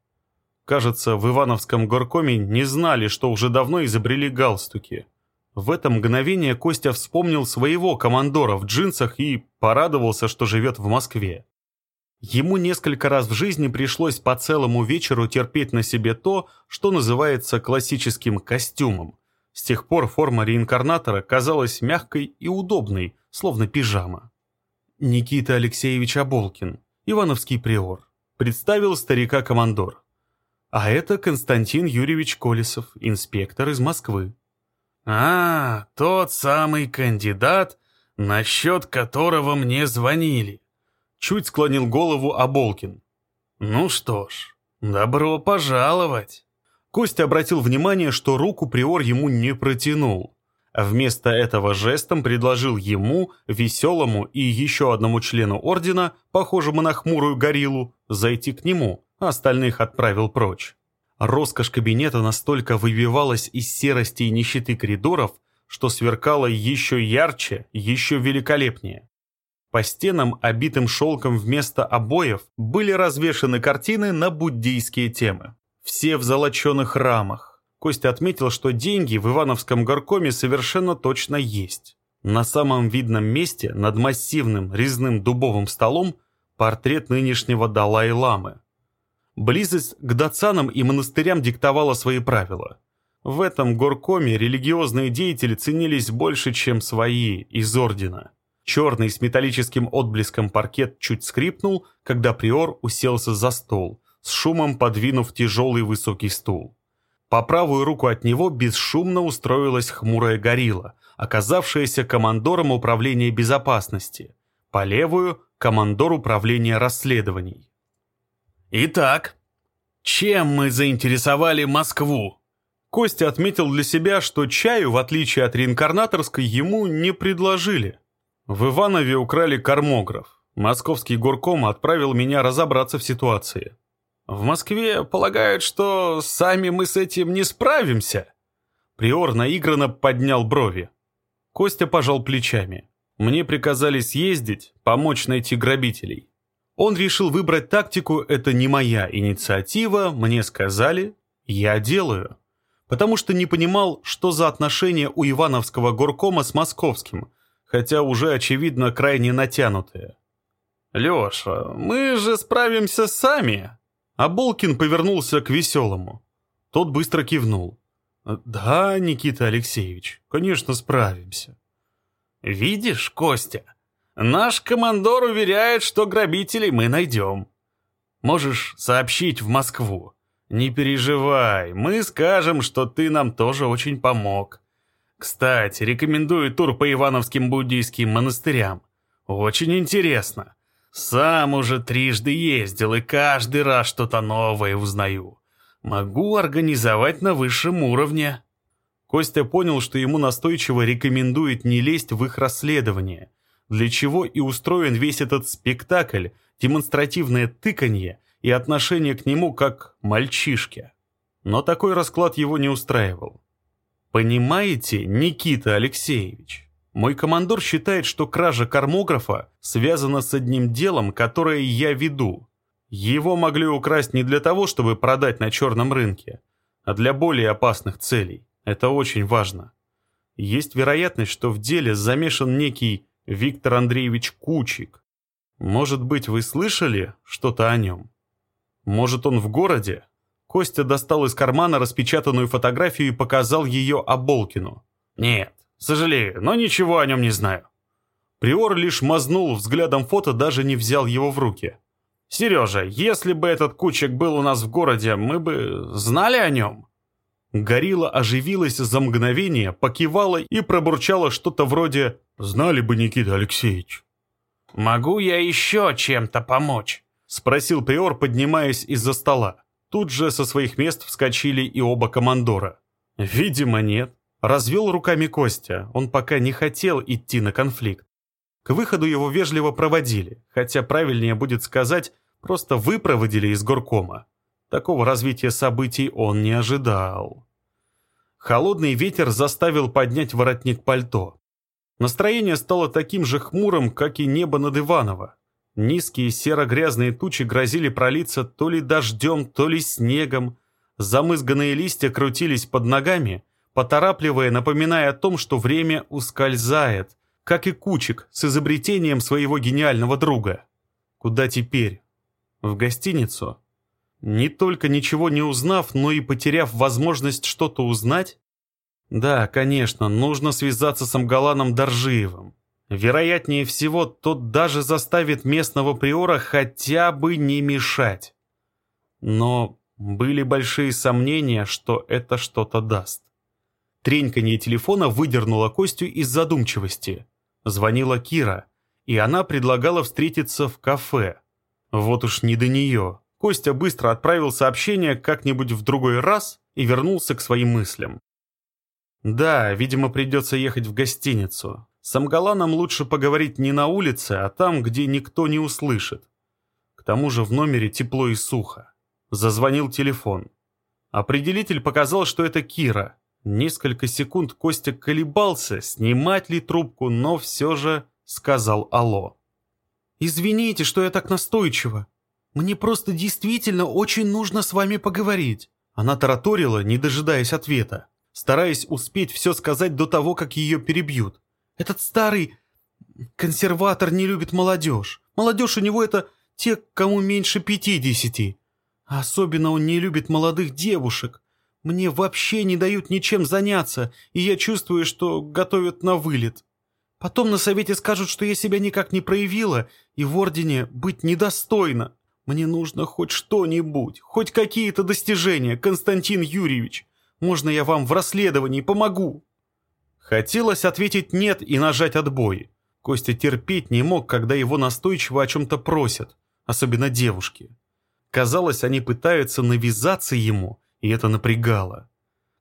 Кажется, в Ивановском горкоме не знали, что уже давно изобрели галстуки. В это мгновение Костя вспомнил своего командора в джинсах и порадовался, что живет в Москве. Ему несколько раз в жизни пришлось по целому вечеру терпеть на себе то, что называется классическим костюмом. С тех пор форма реинкарнатора казалась мягкой и удобной, словно пижама. Никита Алексеевич Аболкин, Ивановский приор, представил старика-командор. А это Константин Юрьевич Колесов, инспектор из Москвы. «А, тот самый кандидат, насчет которого мне звонили», Чуть склонил голову Аболкин. «Ну что ж, добро пожаловать!» Костя обратил внимание, что руку приор ему не протянул. А вместо этого жестом предложил ему, веселому и еще одному члену ордена, похожему на хмурую гориллу, зайти к нему, остальных отправил прочь. Роскошь кабинета настолько выбивалась из серости и нищеты коридоров, что сверкало еще ярче, еще великолепнее. По стенам, обитым шелком вместо обоев, были развешаны картины на буддийские темы. Все в золоченых рамах. Костя отметил, что деньги в Ивановском горкоме совершенно точно есть. На самом видном месте, над массивным резным дубовым столом, портрет нынешнего Далай-ламы. Близость к датсанам и монастырям диктовала свои правила. В этом горкоме религиозные деятели ценились больше, чем свои, из ордена. Черный с металлическим отблеском паркет чуть скрипнул, когда приор уселся за стол, с шумом подвинув тяжелый высокий стул. По правую руку от него бесшумно устроилась хмурая горилла, оказавшаяся командором управления безопасности, по левую – командор управления расследований. «Итак, чем мы заинтересовали Москву?» Костя отметил для себя, что чаю, в отличие от реинкарнаторской, ему не предложили. В Иванове украли кармограф. Московский горком отправил меня разобраться в ситуации. В Москве полагают, что сами мы с этим не справимся. Приор наигранно поднял брови. Костя пожал плечами. Мне приказали съездить, помочь найти грабителей. Он решил выбрать тактику «это не моя инициатива, мне сказали, я делаю». Потому что не понимал, что за отношения у Ивановского горкома с московским, хотя уже, очевидно, крайне натянутые. «Леша, мы же справимся сами!» А Болкин повернулся к веселому. Тот быстро кивнул. «Да, Никита Алексеевич, конечно, справимся». «Видишь, Костя, наш командор уверяет, что грабителей мы найдем. Можешь сообщить в Москву. Не переживай, мы скажем, что ты нам тоже очень помог. Кстати, рекомендую тур по Ивановским буддийским монастырям. Очень интересно. Сам уже трижды ездил и каждый раз что-то новое узнаю. Могу организовать на высшем уровне. Костя понял, что ему настойчиво рекомендует не лезть в их расследование, для чего и устроен весь этот спектакль, демонстративное тыканье и отношение к нему как мальчишке. Но такой расклад его не устраивал. Понимаете, Никита Алексеевич, мой командор считает, что кража кармографа связана с одним делом, которое я веду. Его могли украсть не для того, чтобы продать на черном рынке, а для более опасных целей. Это очень важно. Есть вероятность, что в деле замешан некий Виктор Андреевич Кучик. Может быть, вы слышали что-то о нем? Может, он в городе? Костя достал из кармана распечатанную фотографию и показал ее Аболкину. «Нет, сожалею, но ничего о нем не знаю». Приор лишь мазнул взглядом фото, даже не взял его в руки. «Сережа, если бы этот кучек был у нас в городе, мы бы знали о нем?» Горилла оживилась за мгновение, покивала и пробурчала что-то вроде «Знали бы, Никита Алексеевич». «Могу я еще чем-то помочь?» — спросил Приор, поднимаясь из-за стола. Тут же со своих мест вскочили и оба командора. Видимо, нет. Развел руками Костя, он пока не хотел идти на конфликт. К выходу его вежливо проводили, хотя правильнее будет сказать, просто выпроводили из горкома. Такого развития событий он не ожидал. Холодный ветер заставил поднять воротник пальто. Настроение стало таким же хмурым, как и небо над Иваново. Низкие серо-грязные тучи грозили пролиться то ли дождем, то ли снегом. Замызганные листья крутились под ногами, поторапливая, напоминая о том, что время ускользает, как и Кучик с изобретением своего гениального друга. Куда теперь? В гостиницу? Не только ничего не узнав, но и потеряв возможность что-то узнать? Да, конечно, нужно связаться с Амгаланом Доржиевым. Вероятнее всего, тот даже заставит местного приора хотя бы не мешать. Но были большие сомнения, что это что-то даст. Треньканье телефона выдернуло Костю из задумчивости. Звонила Кира, и она предлагала встретиться в кафе. Вот уж не до нее. Костя быстро отправил сообщение как-нибудь в другой раз и вернулся к своим мыслям. Да, видимо, придется ехать в гостиницу. С Амгаланом лучше поговорить не на улице, а там, где никто не услышит. К тому же в номере тепло и сухо. Зазвонил телефон. Определитель показал, что это Кира. Несколько секунд Костя колебался, снимать ли трубку, но все же сказал «Алло». «Извините, что я так настойчиво. Мне просто действительно очень нужно с вами поговорить». Она тараторила, не дожидаясь ответа, стараясь успеть все сказать до того, как ее перебьют. «Этот старый консерватор не любит молодежь. Молодежь у него это те, кому меньше пятидесяти. Особенно он не любит молодых девушек. Мне вообще не дают ничем заняться, и я чувствую, что готовят на вылет. Потом на совете скажут, что я себя никак не проявила, и в ордене быть недостойно. Мне нужно хоть что-нибудь, хоть какие-то достижения, Константин Юрьевич. Можно я вам в расследовании помогу?» Хотелось ответить «нет» и нажать отбой. Костя терпеть не мог, когда его настойчиво о чем-то просят, особенно девушки. Казалось, они пытаются навязаться ему, и это напрягало.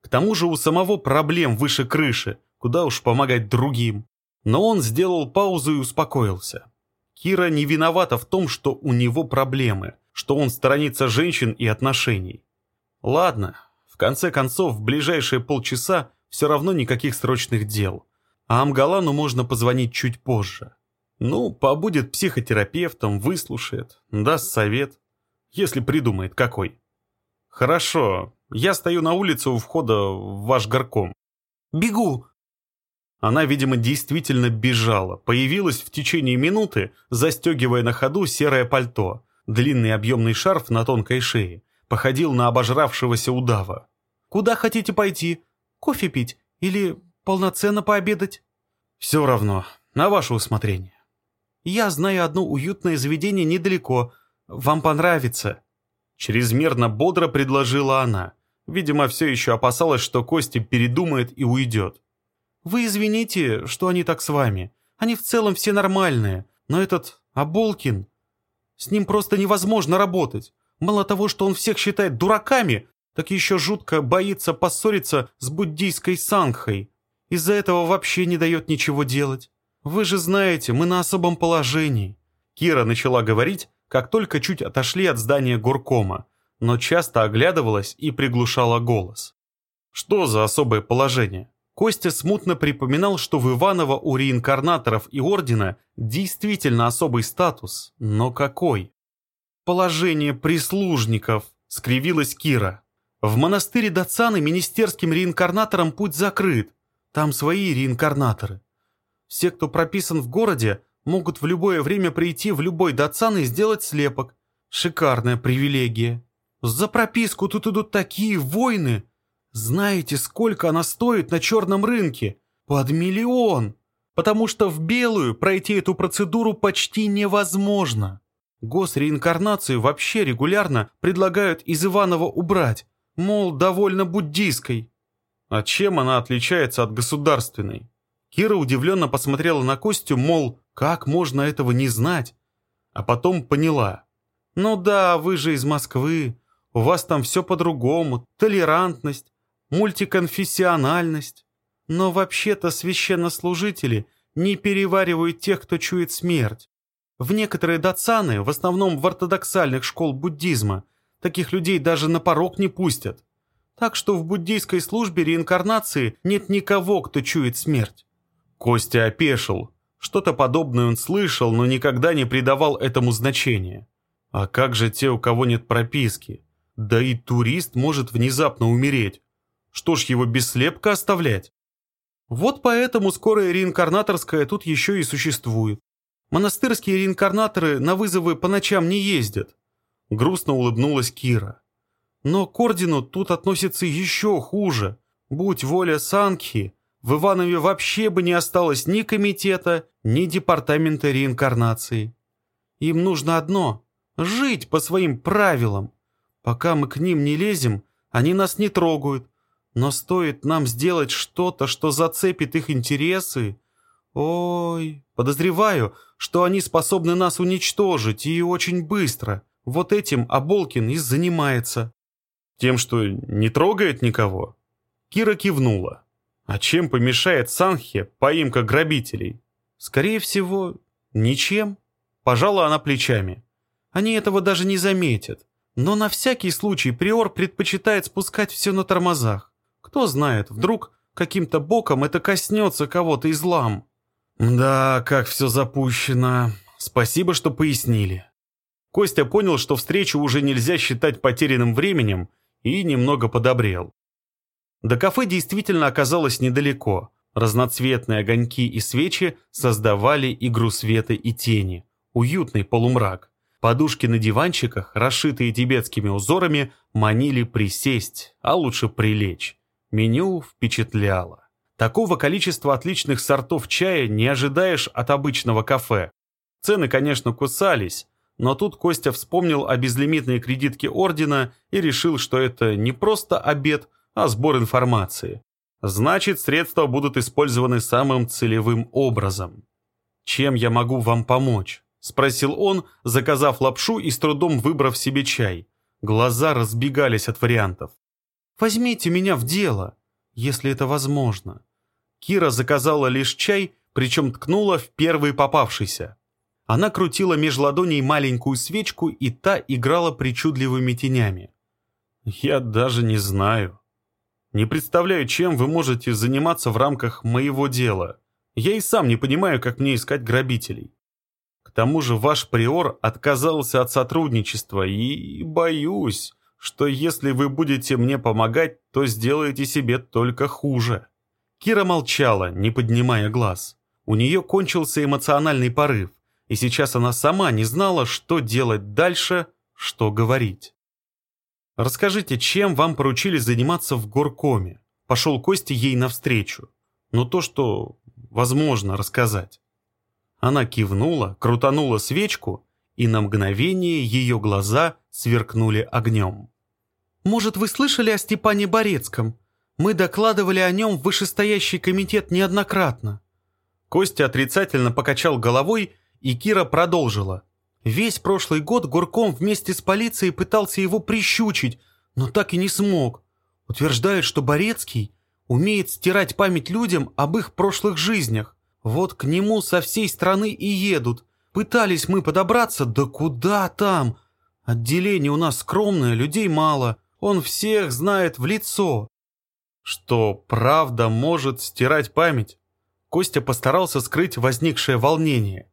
К тому же у самого проблем выше крыши, куда уж помогать другим. Но он сделал паузу и успокоился. Кира не виновата в том, что у него проблемы, что он сторонится женщин и отношений. Ладно, в конце концов, в ближайшие полчаса все равно никаких срочных дел. А Амгалану можно позвонить чуть позже. Ну, побудет психотерапевтом, выслушает, даст совет, если придумает какой. Хорошо, я стою на улице у входа в ваш горком. Бегу. Она, видимо, действительно бежала, появилась в течение минуты, застегивая на ходу серое пальто. Длинный объемный шарф на тонкой шее походил на обожравшегося удава. «Куда хотите пойти? Кофе пить или полноценно пообедать?» «Все равно, на ваше усмотрение». «Я знаю одно уютное заведение недалеко. Вам понравится». Чрезмерно бодро предложила она. Видимо, все еще опасалась, что Костя передумает и уйдет. «Вы извините, что они так с вами. Они в целом все нормальные. Но этот Аболкин... С ним просто невозможно работать. Мало того, что он всех считает дураками, так еще жутко боится поссориться с буддийской сангхой. Из-за этого вообще не дает ничего делать. Вы же знаете, мы на особом положении». Кира начала говорить, как только чуть отошли от здания горкома, но часто оглядывалась и приглушала голос. Что за особое положение? Костя смутно припоминал, что в Иваново у реинкарнаторов и Ордена действительно особый статус, но какой? «Положение прислужников», — скривилась Кира. «В монастыре Дацаны министерским реинкарнаторам путь закрыт. Там свои реинкарнаторы. Все, кто прописан в городе, могут в любое время прийти в любой датсан и сделать слепок. Шикарная привилегия. За прописку тут идут такие войны. Знаете, сколько она стоит на черном рынке? Под миллион. Потому что в белую пройти эту процедуру почти невозможно. Госреинкарнацию вообще регулярно предлагают из Иванова убрать, мол, довольно буддийской. А чем она отличается от государственной? Кира удивленно посмотрела на Костю, мол, как можно этого не знать? А потом поняла. Ну да, вы же из Москвы. У вас там все по-другому. Толерантность, мультиконфессиональность. Но вообще-то священнослужители не переваривают тех, кто чует смерть. В некоторые датсаны, в основном в ортодоксальных школ буддизма, таких людей даже на порог не пустят. Так что в буддийской службе реинкарнации нет никого, кто чует смерть. Костя опешил. Что-то подобное он слышал, но никогда не придавал этому значения. А как же те, у кого нет прописки? Да и турист может внезапно умереть. Что ж его без слепка оставлять? Вот поэтому скорая реинкарнаторская тут еще и существует. Монастырские реинкарнаторы на вызовы по ночам не ездят. Грустно улыбнулась Кира. Но к ордену тут относятся еще хуже. Будь воля Санхи, в Иванове вообще бы не осталось ни комитета, ни департамента реинкарнации. Им нужно одно — жить по своим правилам. Пока мы к ним не лезем, они нас не трогают. Но стоит нам сделать что-то, что зацепит их интересы... Ой, подозреваю, что они способны нас уничтожить, и очень быстро. Вот этим Аболкин и занимается. Тем, что не трогает никого? Кира кивнула. А чем помешает Санхе поимка грабителей? Скорее всего, ничем. Пожала она плечами. Они этого даже не заметят. Но на всякий случай Приор предпочитает спускать все на тормозах. Кто знает, вдруг каким-то боком это коснется кого-то из лам. Да, как все запущено. Спасибо, что пояснили. Костя понял, что встречу уже нельзя считать потерянным временем, и немного подобрел. До кафе действительно оказалось недалеко. Разноцветные огоньки и свечи создавали игру света и тени, уютный полумрак. Подушки на диванчиках, расшитые тибетскими узорами, манили присесть, а лучше прилечь. Меню впечатляло. Такого количества отличных сортов чая не ожидаешь от обычного кафе. Цены, конечно, кусались, но тут Костя вспомнил о безлимитной кредитке ордена и решил, что это не просто обед, а сбор информации. Значит, средства будут использованы самым целевым образом. Чем я могу вам помочь? Спросил он, заказав лапшу и с трудом выбрав себе чай. Глаза разбегались от вариантов. «Возьмите меня в дело, если это возможно». Кира заказала лишь чай, причем ткнула в первый попавшийся. Она крутила меж ладоней маленькую свечку, и та играла причудливыми тенями. «Я даже не знаю. Не представляю, чем вы можете заниматься в рамках моего дела. Я и сам не понимаю, как мне искать грабителей. Тому же ваш приор отказался от сотрудничества, и боюсь, что если вы будете мне помогать, то сделаете себе только хуже». Кира молчала, не поднимая глаз. У нее кончился эмоциональный порыв и сейчас она сама не знала, что делать дальше, что говорить. «Расскажите, чем вам поручили заниматься в горкоме?» Пошел Костя ей навстречу. Ну то, что возможно рассказать. Она кивнула, крутанула свечку, и на мгновение ее глаза сверкнули огнем. «Может, вы слышали о Степане Борецком? Мы докладывали о нем в вышестоящий комитет неоднократно». Костя отрицательно покачал головой и Кира продолжила. Весь прошлый год Гурком вместе с полицией пытался его прищучить, но так и не смог. Утверждает, что Борецкий умеет стирать память людям об их прошлых жизнях. Вот к нему со всей страны и едут. Пытались мы подобраться, да куда там? Отделение у нас скромное, людей мало. Он всех знает в лицо. Что правда может стирать память? Костя постарался скрыть возникшее волнение.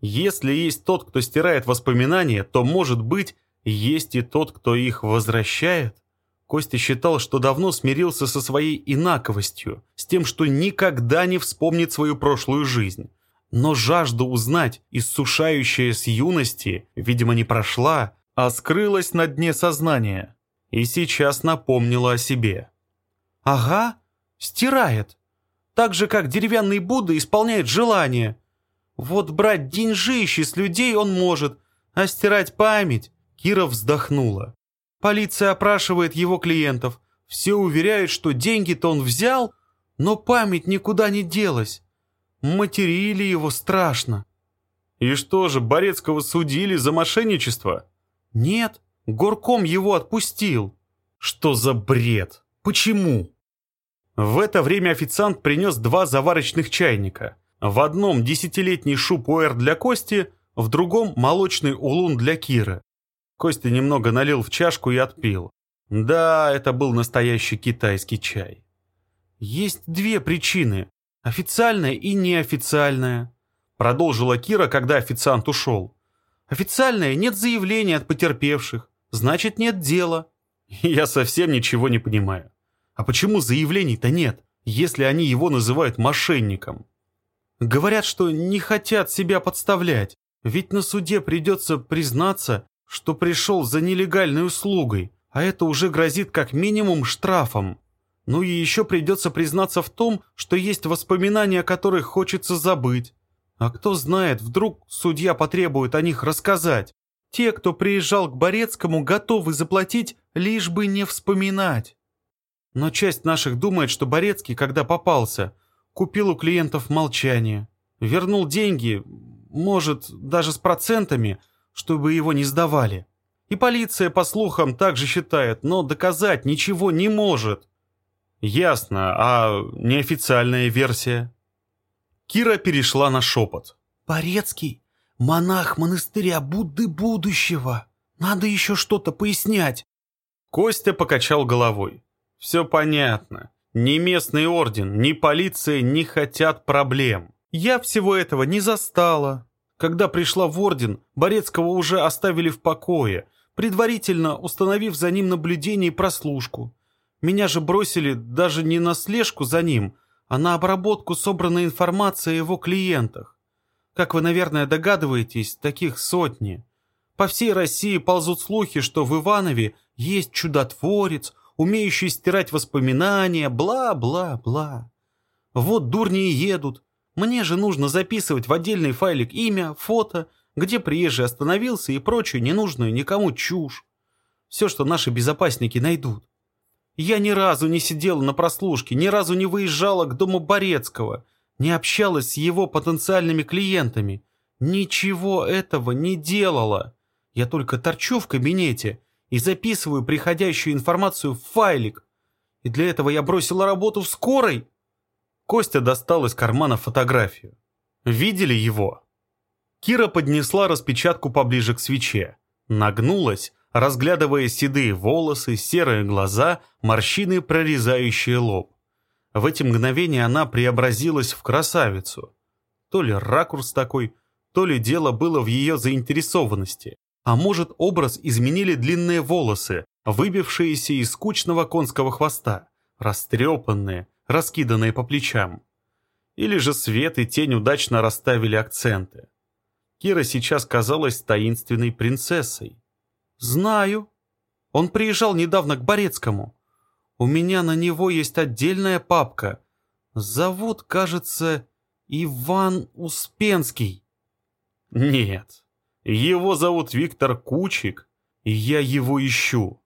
Если есть тот, кто стирает воспоминания, то, может быть, есть и тот, кто их возвращает? Костя считал, что давно смирился со своей инаковостью, с тем, что никогда не вспомнит свою прошлую жизнь. Но жажда узнать, иссушающая с юности, видимо, не прошла, а скрылась на дне сознания. И сейчас напомнила о себе. «Ага, стирает. Так же, как деревянный Будда исполняет желания. Вот брать деньжищи с людей он может, а стирать память...» Кира вздохнула. Полиция опрашивает его клиентов. Все уверяют, что деньги-то он взял, но память никуда не делась. Материли его страшно. И что же, Борецкого судили за мошенничество? Нет, горком его отпустил. Что за бред? Почему? В это время официант принес два заварочных чайника. В одном десятилетний шупуэр для Кости, в другом молочный улун для Киры. Костя немного налил в чашку и отпил. Да, это был настоящий китайский чай. Есть две причины. Официальная и неофициальная. Продолжила Кира, когда официант ушел. Официальная нет заявления от потерпевших. Значит, нет дела. <laughs> Я совсем ничего не понимаю. А почему заявлений-то нет, если они его называют мошенником? Говорят, что не хотят себя подставлять, ведь на суде придется признаться, что пришел за нелегальной услугой, а это уже грозит как минимум штрафом. Ну и еще придется признаться в том, что есть воспоминания, о которых хочется забыть. А кто знает, вдруг судья потребует о них рассказать. Те, кто приезжал к Борецкому, готовы заплатить, лишь бы не вспоминать. Но часть наших думает, что Борецкий, когда попался, Купил у клиентов молчание. Вернул деньги, может, даже с процентами, чтобы его не сдавали. И полиция, по слухам, также считает, но доказать ничего не может. Ясно, а неофициальная версия? Кира перешла на шепот. Порецкий, монах монастыря Будды будущего. Надо еще что-то пояснять. Костя покачал головой. Все понятно. Ни местный орден, ни полиция не хотят проблем. Я всего этого не застала. Когда пришла в орден, Борецкого уже оставили в покое, предварительно установив за ним наблюдение и прослушку. Меня же бросили даже не на слежку за ним, а на обработку собранной информации о его клиентах. Как вы, наверное, догадываетесь, таких сотни. По всей России ползут слухи, что в Иванове есть чудотворец, умеющий стирать воспоминания, бла-бла-бла. Вот дурни едут. Мне же нужно записывать в отдельный файлик имя, фото, где приезжий остановился и прочую ненужную никому чушь. Все, что наши безопасники найдут. Я ни разу не сидела на прослушке, ни разу не выезжала к дому Борецкого, не общалась с его потенциальными клиентами. Ничего этого не делала. Я только торчу в кабинете и записываю приходящую информацию в файлик. И для этого я бросила работу в скорой. Костя достал из кармана фотографию. Видели его? Кира поднесла распечатку поближе к свече, нагнулась, разглядывая седые волосы, серые глаза, морщины, прорезающие лоб. В эти мгновения она преобразилась в красавицу. То ли ракурс такой, то ли дело было в ее заинтересованности. А может, образ изменили длинные волосы, выбившиеся из скучного конского хвоста, растрепанные, раскиданные по плечам. Или же свет и тень удачно расставили акценты. Кира сейчас казалась таинственной принцессой. «Знаю. Он приезжал недавно к Борецкому. У меня на него есть отдельная папка. Зовут, кажется, Иван Успенский». «Нет, его зовут Виктор Кучик, и я его ищу.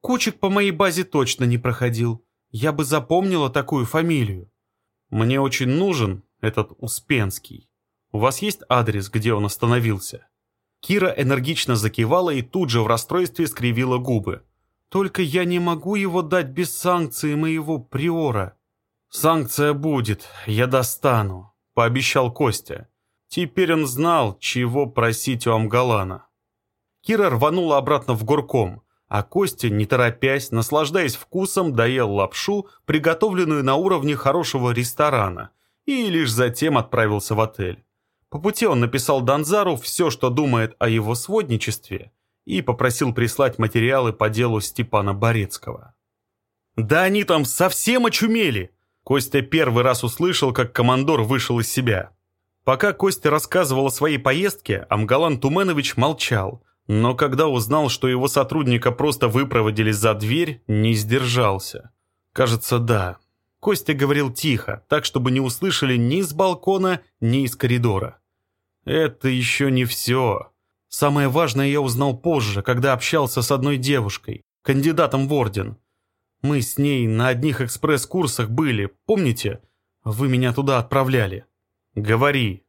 Кучик по моей базе точно не проходил. Я бы запомнила такую фамилию. Мне очень нужен этот Успенский. У вас есть адрес, где он остановился?» Кира энергично закивала и тут же в расстройстве скривила губы. «Только я не могу его дать без санкции моего приора». «Санкция будет, я достану», — пообещал Костя. Теперь он знал, чего просить у Амгалана. Кира рванула обратно в горком, а Костя, не торопясь, наслаждаясь вкусом, доел лапшу, приготовленную на уровне хорошего ресторана, и лишь затем отправился в отель. По пути он написал Донзару все, что думает о его сводничестве, и попросил прислать материалы по делу Степана Борецкого. «Да они там совсем очумели!» Костя первый раз услышал, как командор вышел из себя. Пока Костя рассказывал о своей поездке, Амгалан Туменович молчал, но когда узнал, что его сотрудника просто выпроводили за дверь, не сдержался. Кажется, да. Костя говорил тихо, так, чтобы не услышали ни с балкона, ни из коридора. Это еще не все. Самое важное я узнал позже, когда общался с одной девушкой, кандидатом в орден. Мы с ней на одних экспресс-курсах были, помните? Вы меня туда отправляли. Говори.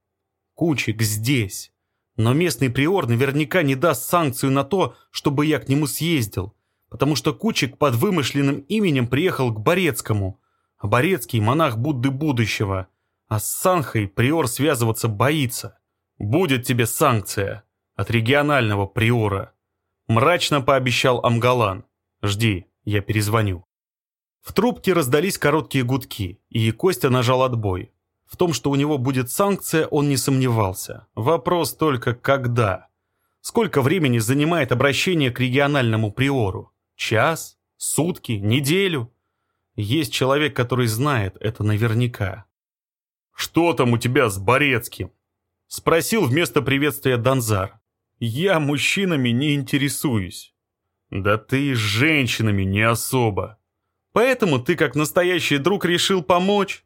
Кучик здесь. Но местный приор наверняка не даст санкцию на то, чтобы я к нему съездил, потому что Кучик под вымышленным именем приехал к Борецкому. А Борецкий – монах Будды будущего. А с Санхой приор связываться боится. Будет тебе санкция от регионального приора. Мрачно пообещал Амгалан. Жди, я перезвоню. В трубке раздались короткие гудки, и Костя нажал отбой. В том, что у него будет санкция, он не сомневался. Вопрос только когда. Сколько времени занимает обращение к региональному приору? Час? Сутки? Неделю? Есть человек, который знает это наверняка. «Что там у тебя с Борецким?» Спросил вместо приветствия Донзар. «Я мужчинами не интересуюсь». «Да ты и женщинами не особо. Поэтому ты, как настоящий друг, решил помочь?»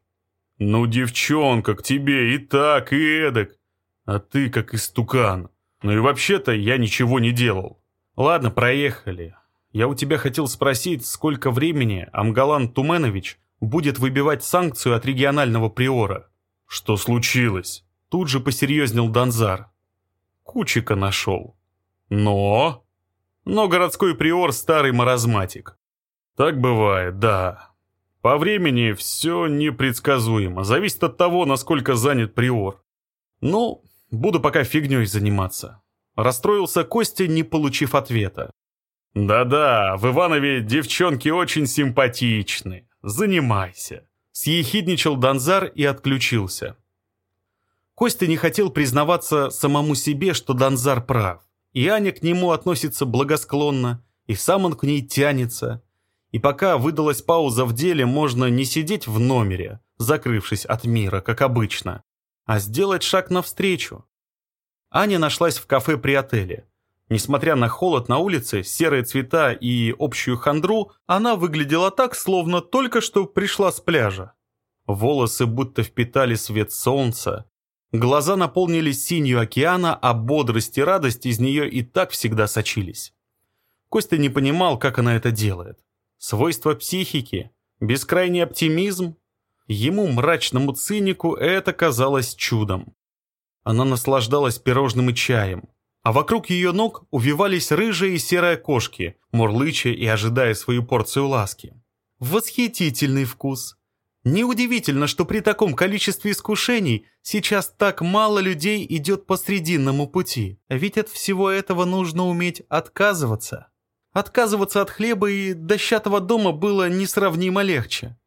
«Ну, девчонка, к тебе и так, и эдак. А ты как истукан. Ну и вообще-то я ничего не делал. Ладно, проехали. Я у тебя хотел спросить, сколько времени Амгалан Туменович будет выбивать санкцию от регионального приора. Что случилось? Тут же посерьезнел Донзар. Кучика нашел. Но... Но городской приор старый маразматик. Так бывает, да. По времени все непредсказуемо, зависит от того, насколько занят приор. Ну, буду пока фигней заниматься. Расстроился Костя, не получив ответа. Да-да, в Иванове девчонки очень симпатичны. Занимайся. Съехидничал Донзар и отключился. Костя не хотел признаваться самому себе, что Донзар прав. И Аня к нему относится благосклонно, и сам он к ней тянется. И пока выдалась пауза в деле, можно не сидеть в номере, закрывшись от мира, как обычно, а сделать шаг навстречу. Аня нашлась в кафе при отеле. Несмотря на холод на улице, серые цвета и общую хандру, она выглядела так, словно только что пришла с пляжа. Волосы будто впитали свет солнца, глаза наполнились синью океана, а бодрость и радость из нее и так всегда сочились. Костя не понимал, как она это делает. Свойство психики, бескрайний оптимизм. Ему, мрачному цинику, это казалось чудом. Она наслаждалась пирожным и чаем, а вокруг ее ног увивались рыжие и серые кошки, мурлыча и ожидая свою порцию ласки. Восхитительный вкус. Неудивительно, что при таком количестве искушений сейчас так мало людей идет по срединному пути, ведь от всего этого нужно уметь отказываться. Отказываться от хлеба и дощатого дома было несравнимо легче.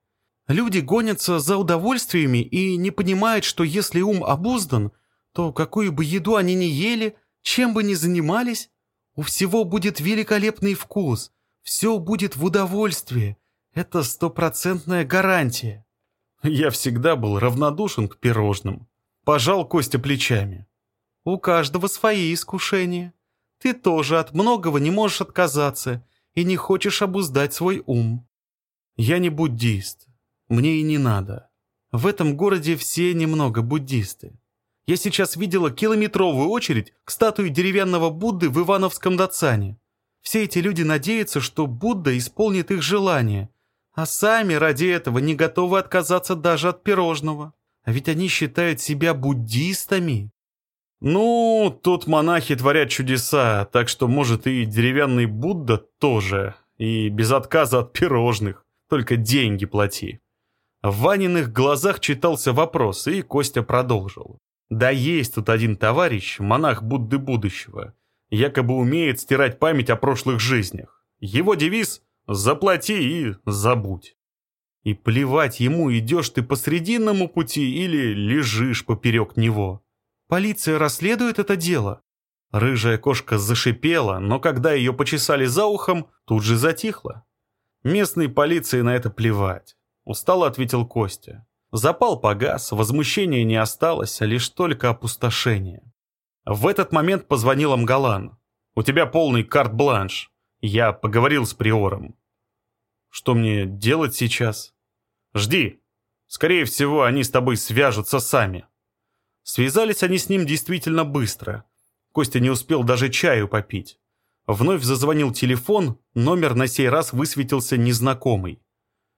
Люди гонятся за удовольствиями и не понимают, что если ум обуздан, то какую бы еду они ни ели, чем бы ни занимались, у всего будет великолепный вкус, все будет в удовольствии. Это стопроцентная гарантия. Я всегда был равнодушен к пирожным. Пожал Костя плечами. У каждого свои искушения. Ты тоже от многого не можешь отказаться и не хочешь обуздать свой ум. Я не буддист. Мне и не надо. В этом городе все немного буддисты. Я сейчас видела километровую очередь к статуе деревянного Будды в Ивановском Дацане. Все эти люди надеются, что Будда исполнит их желание, а сами ради этого не готовы отказаться даже от пирожного. А ведь они считают себя буддистами. Ну, тут монахи творят чудеса, так что, может, и деревянный Будда тоже, и без отказа от пирожных, только деньги плати. В Ваниных глазах читался вопрос, и Костя продолжил. Да есть тут один товарищ, монах Будды будущего, якобы умеет стирать память о прошлых жизнях. Его девиз «Заплати и забудь». И плевать ему, идешь ты по срединному пути или лежишь поперек него. Полиция расследует это дело. Рыжая кошка зашипела, но когда ее почесали за ухом, тут же затихла. Местной полиции на это плевать. Устало ответил Костя. Запал погас, возмущения не осталось, а лишь только опустошение. В этот момент позвонил Амгалан. «У тебя полный карт-бланш. Я поговорил с Приором». «Что мне делать сейчас?» «Жди. Скорее всего, они с тобой свяжутся сами». Связались они с ним действительно быстро. Костя не успел даже чаю попить. Вновь зазвонил телефон, номер на сей раз высветился незнакомый.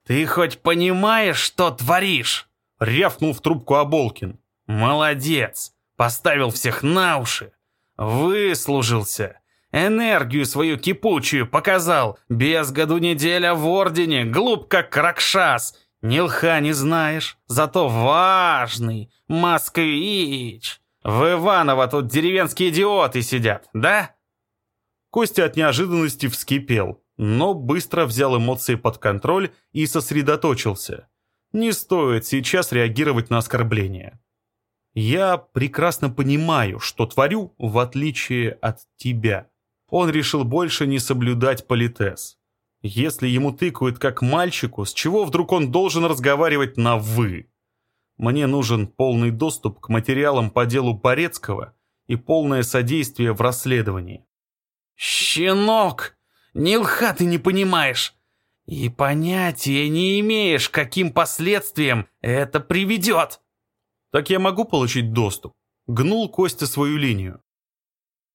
«Ты хоть понимаешь, что творишь?» — рявкнул в трубку Аболкин. «Молодец! Поставил всех на уши! Выслужился! Энергию свою кипучую показал! Без году неделя в ордене, глуп как Кракшас! Ни лха не знаешь, зато важный, москвич! В Иваново тут деревенские идиоты сидят, да?» Костя от неожиданности вскипел но быстро взял эмоции под контроль и сосредоточился. Не стоит сейчас реагировать на оскорбление. Я прекрасно понимаю, что творю, в отличие от тебя. Он решил больше не соблюдать политез. Если ему тыкают как мальчику, с чего вдруг он должен разговаривать на «вы»? Мне нужен полный доступ к материалам по делу Порецкого и полное содействие в расследовании. «Щенок!» Ни лха ты не понимаешь. И понятия не имеешь, каким последствиям это приведет. Так я могу получить доступ? Гнул Костя свою линию.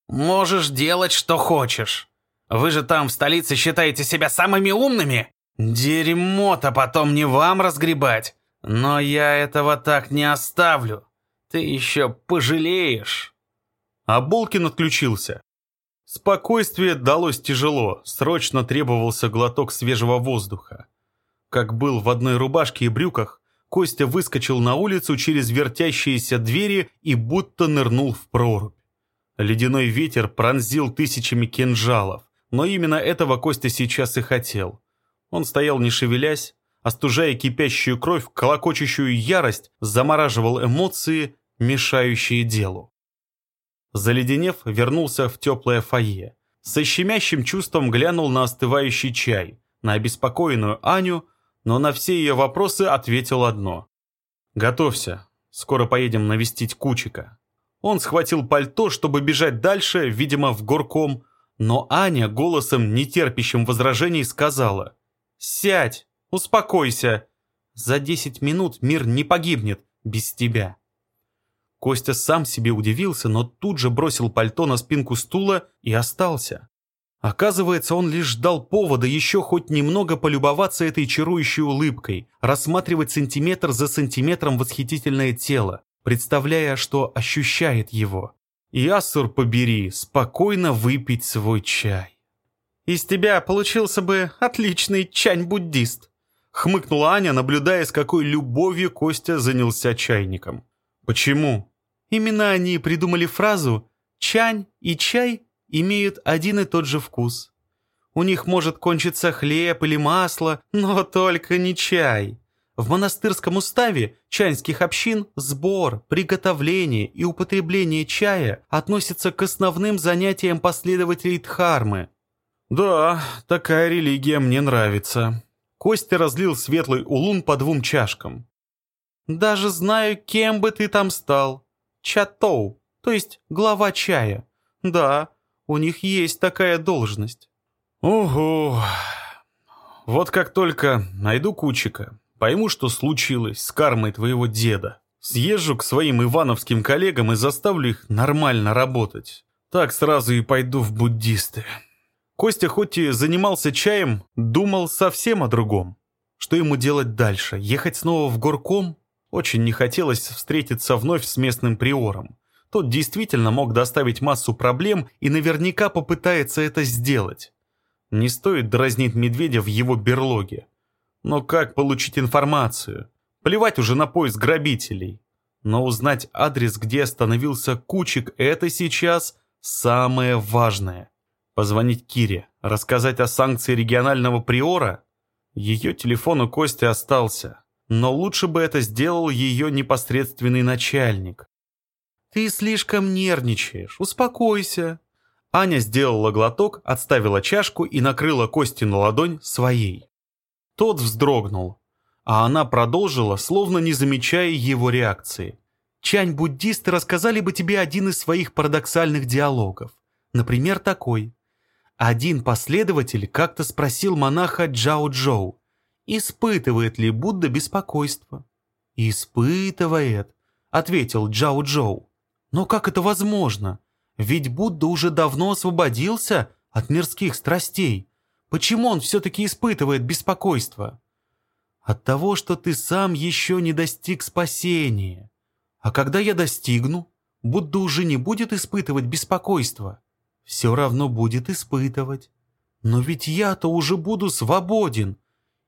Можешь делать, что хочешь. Вы же там в столице считаете себя самыми умными? Дерьмо-то потом не вам разгребать. Но я этого так не оставлю. Ты еще пожалеешь. А Болкин отключился. Спокойствие далось тяжело, срочно требовался глоток свежего воздуха. Как был в одной рубашке и брюках, Костя выскочил на улицу через вертящиеся двери и будто нырнул в прорубь. Ледяной ветер пронзил тысячами кинжалов, Но именно этого Костя сейчас и хотел. Он стоял не шевелясь, остужая кипящую кровь, колокочущую ярость, замораживал эмоции, мешающие делу. Заледенев, вернулся в теплое фойе. Со щемящим чувством глянул на остывающий чай, на обеспокоенную Аню, но на все ее вопросы ответил одно. «Готовься, скоро поедем навестить Кучика». Он схватил пальто, чтобы бежать дальше, видимо, в горком, но Аня голосом, нетерпящим возражений, сказала «Сядь, успокойся. За десять минут мир не погибнет без тебя». Костя сам себе удивился, но тут же бросил пальто на спинку стула и остался. Оказывается, он лишь ждал повода еще хоть немного полюбоваться этой чарующей улыбкой, рассматривать сантиметр за сантиметром восхитительное тело, представляя, что ощущает его. И Ассур побери, спокойно выпить свой чай. «Из тебя получился бы отличный чань-буддист», хмыкнула Аня, наблюдая, с какой любовью Костя занялся чайником. «Почему?» Именно они придумали фразу «чань» и «чай» имеют один и тот же вкус. У них может кончиться хлеб или масло, но только не чай. В монастырском уставе чайских общин сбор, приготовление и употребление чая относятся к основным занятиям последователей Дхармы. «Да, такая религия мне нравится». Костя разлил светлый улун по двум чашкам. «Даже знаю, кем бы ты там стал. Чатоу, то есть глава чая. Да, у них есть такая должность. Ого. Вот как только найду Кучика, пойму, что случилось с кармой твоего деда. Съезжу к своим ивановским коллегам и заставлю их нормально работать. Так сразу и пойду в буддисты. Костя хоть и занимался чаем, думал совсем о другом. Что ему делать дальше? Ехать снова в горком? Очень не хотелось встретиться вновь с местным приором. Тот действительно мог доставить массу проблем и наверняка попытается это сделать. Не стоит дразнить медведя в его берлоге. Но как получить информацию? Плевать уже на поиск грабителей. Но узнать адрес, где остановился Кучик, это сейчас самое важное. Позвонить Кире, рассказать о санкции регионального приора? Ее телефон у Кости остался но лучше бы это сделал ее непосредственный начальник. «Ты слишком нервничаешь, успокойся». Аня сделала глоток, отставила чашку и накрыла Кости ладонь своей. Тот вздрогнул, а она продолжила, словно не замечая его реакции. «Чань-буддисты рассказали бы тебе один из своих парадоксальных диалогов. Например, такой. Один последователь как-то спросил монаха Джао Джоу, испытывает ли Будда беспокойство. «Испытывает», — ответил Джао Джоу. «Но как это возможно? Ведь Будда уже давно освободился от мирских страстей. Почему он все-таки испытывает беспокойство?» «От того, что ты сам еще не достиг спасения. А когда я достигну, Будда уже не будет испытывать беспокойство. Все равно будет испытывать. Но ведь я-то уже буду свободен,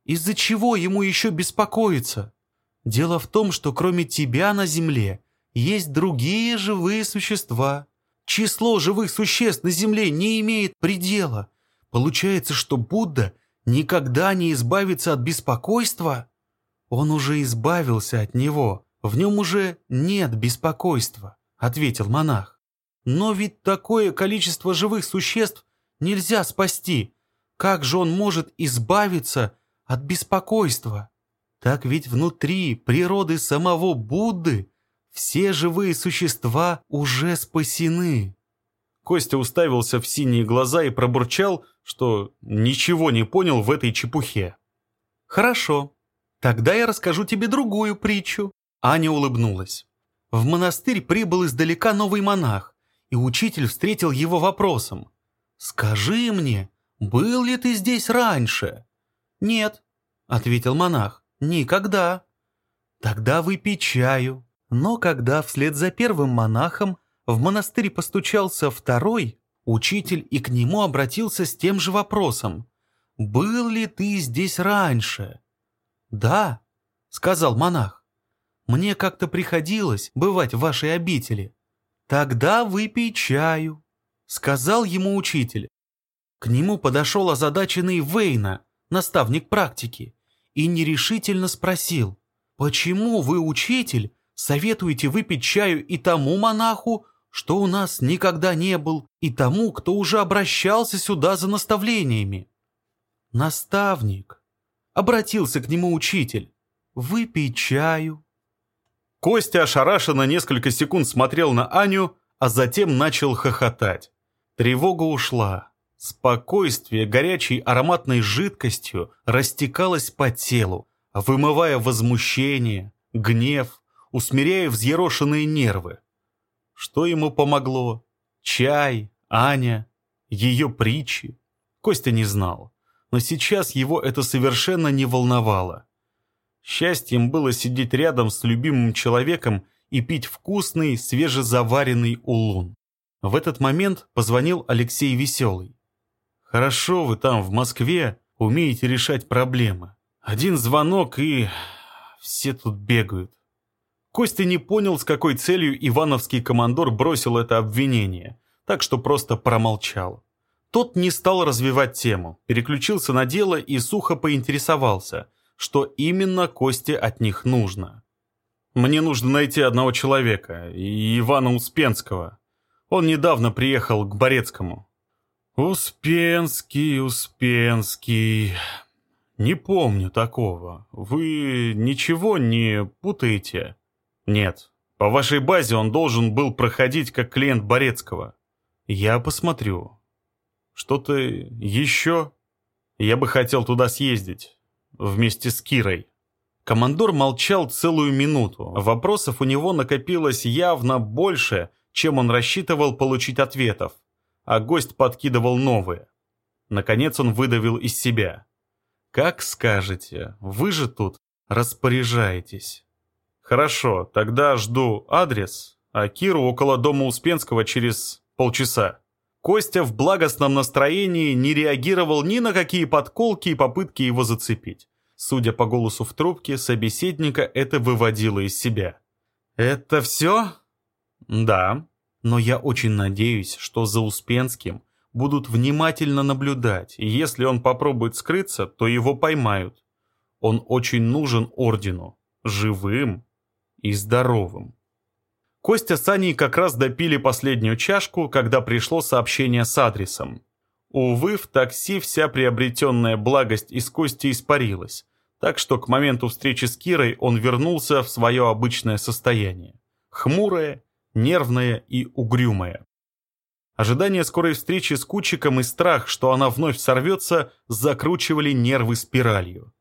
из-за чего ему еще беспокоиться? Дело в том, что кроме тебя на Земле есть другие живые существа. Число живых существ на Земле не имеет предела. Получается, что Будда никогда не избавится от беспокойства? Он уже избавился от него. В нем уже нет беспокойства, ответил монах. Но ведь такое количество живых существ нельзя спасти. Как же он может избавиться от беспокойства. Так ведь внутри природы самого Будды все живые существа уже спасены. Костя уставился в синие глаза и пробурчал, что ничего не понял в этой чепухе. «Хорошо, тогда я расскажу тебе другую притчу». Аня улыбнулась. В монастырь прибыл издалека новый монах, и учитель встретил его вопросом. «Скажи мне, был ли ты здесь раньше?» «Нет», — ответил монах, — «никогда». «Тогда выпей чаю». Но когда вслед за первым монахом в монастырь постучался второй, учитель и к нему обратился с тем же вопросом. «Был ли ты здесь раньше?» «Да», — сказал монах. «Мне как-то приходилось бывать в вашей обители». «Тогда выпей чаю», — сказал ему учитель. К нему подошел озадаченный Вейна, наставник практики, и нерешительно спросил, «Почему вы, учитель, советуете выпить чаю и тому монаху, что у нас никогда не был, и тому, кто уже обращался сюда за наставлениями?» «Наставник», — обратился к нему учитель, «выпей чаю». Костя ошарашенно несколько секунд смотрел на Аню, а затем начал хохотать. Тревога ушла. Спокойствие горячей ароматной жидкостью растекалось по телу, вымывая возмущение, гнев, усмиряя взъерошенные нервы. Что ему помогло? Чай, Аня, ее притчи? Костя не знал, но сейчас его это совершенно не волновало. Счастьем было сидеть рядом с любимым человеком и пить вкусный, свежезаваренный улун. В этот момент позвонил Алексей Веселый. Хорошо вы там, в Москве, умеете решать проблемы. Один звонок и... все тут бегают. Костя не понял, с какой целью ивановский командор бросил это обвинение, так что просто промолчал. Тот не стал развивать тему, переключился на дело и сухо поинтересовался, что именно Косте от них нужно. «Мне нужно найти одного человека, Ивана Успенского. Он недавно приехал к Борецкому. «Успенский, Успенский... Не помню такого. Вы ничего не путаете?» «Нет. По вашей базе он должен был проходить как клиент Борецкого. Я посмотрю. Что-то еще? Я бы хотел туда съездить. Вместе с Кирой». Командор молчал целую минуту. Вопросов у него накопилось явно больше, чем он рассчитывал получить ответов а гость подкидывал новые. Наконец он выдавил из себя. «Как скажете, вы же тут распоряжаетесь». «Хорошо, тогда жду адрес, а Киру около дома Успенского через полчаса». Костя в благостном настроении не реагировал ни на какие подколки и попытки его зацепить. Судя по голосу в трубке, собеседника это выводило из себя. «Это все?» «Да», но я очень надеюсь, что за Успенским будут внимательно наблюдать, и если он попробует скрыться, то его поймают. Он очень нужен ордену, живым и здоровым. Костя с Аней как раз допили последнюю чашку, когда пришло сообщение с адресом. Увы, в такси вся приобретенная благость из Кости испарилась, так что к моменту встречи с Кирой он вернулся в свое обычное состояние. Хмурое нервная и угрюмая. Ожидание скорой встречи с Кучиком и страх, что она вновь сорвется, закручивали нервы спиралью.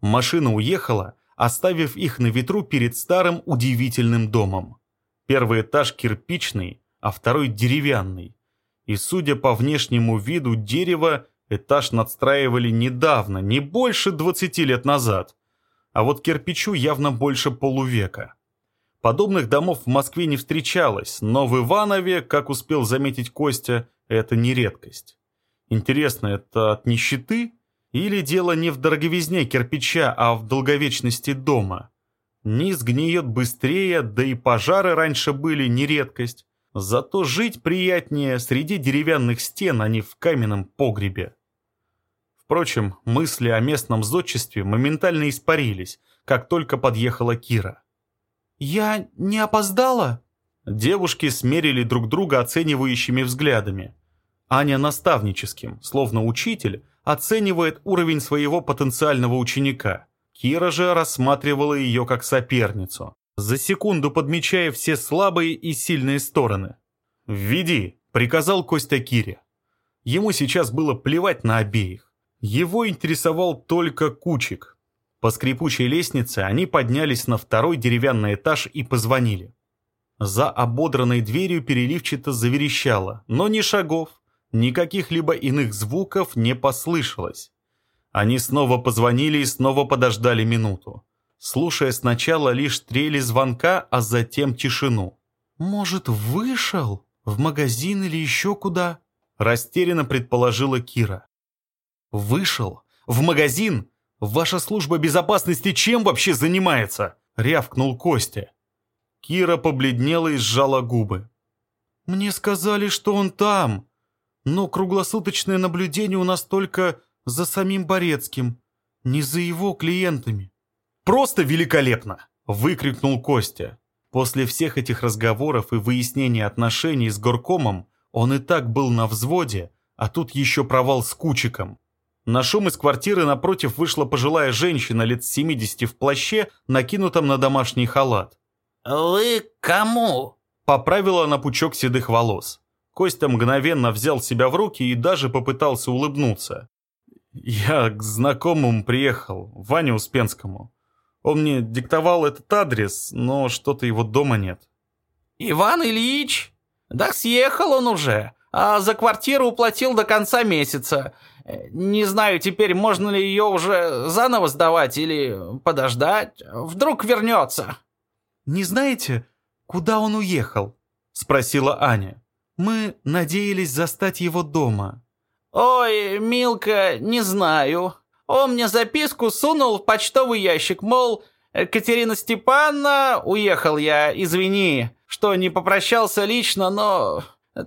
Машина уехала, оставив их на ветру перед старым удивительным домом. Первый этаж кирпичный, а второй деревянный. И, судя по внешнему виду дерева, этаж надстраивали недавно, не больше 20 лет назад. А вот кирпичу явно больше полувека. Подобных домов в Москве не встречалось, но в Иванове, как успел заметить Костя, это не редкость. Интересно, это от нищеты? Или дело не в дороговизне кирпича, а в долговечности дома? Низ гниет быстрее, да и пожары раньше были не редкость. Зато жить приятнее среди деревянных стен, а не в каменном погребе. Впрочем, мысли о местном зодчестве моментально испарились, как только подъехала Кира. «Я не опоздала?» Девушки смерили друг друга оценивающими взглядами. Аня наставническим, словно учитель, оценивает уровень своего потенциального ученика. Кира же рассматривала ее как соперницу, за секунду подмечая все слабые и сильные стороны. «Введи», — приказал Костя Кире. Ему сейчас было плевать на обеих. Его интересовал только Кучик, по скрипучей лестнице они поднялись на второй деревянный этаж и позвонили. За ободранной дверью переливчато заверещало, но ни шагов, ни каких-либо иных звуков не послышалось. Они снова позвонили и снова подождали минуту, слушая сначала лишь трели звонка, а затем тишину. «Может, вышел? В магазин или еще куда?» Растерянно предположила Кира. «Вышел? В магазин? «Ваша служба безопасности чем вообще занимается?» — рявкнул Костя. Кира побледнела и сжала губы. «Мне сказали, что он там. Но круглосуточное наблюдение у нас только за самим Борецким, не за его клиентами. «Просто великолепно!» — выкрикнул Костя. После всех этих разговоров и выяснения отношений с горкомом он и так был на взводе, а тут еще провал с Кучиком. На шум из квартиры напротив вышла пожилая женщина лет 70 в плаще, накинутом на домашний халат. «Вы кому?» — поправила она пучок седых волос. Костя мгновенно взял себя в руки и даже попытался улыбнуться. «Я к знакомому приехал, Ване Успенскому. Он мне диктовал этот адрес, но что-то его дома нет». «Иван Ильич? Да съехал он уже, а за квартиру уплатил до конца месяца. Не знаю теперь, можно ли ее уже заново сдавать или подождать. Вдруг вернется». «Не знаете, куда он уехал?» — спросила Аня. «Мы надеялись застать его дома». «Ой, Милка, не знаю. Он мне записку сунул в почтовый ящик, мол, Катерина Степановна, уехал я, извини, что не попрощался лично, но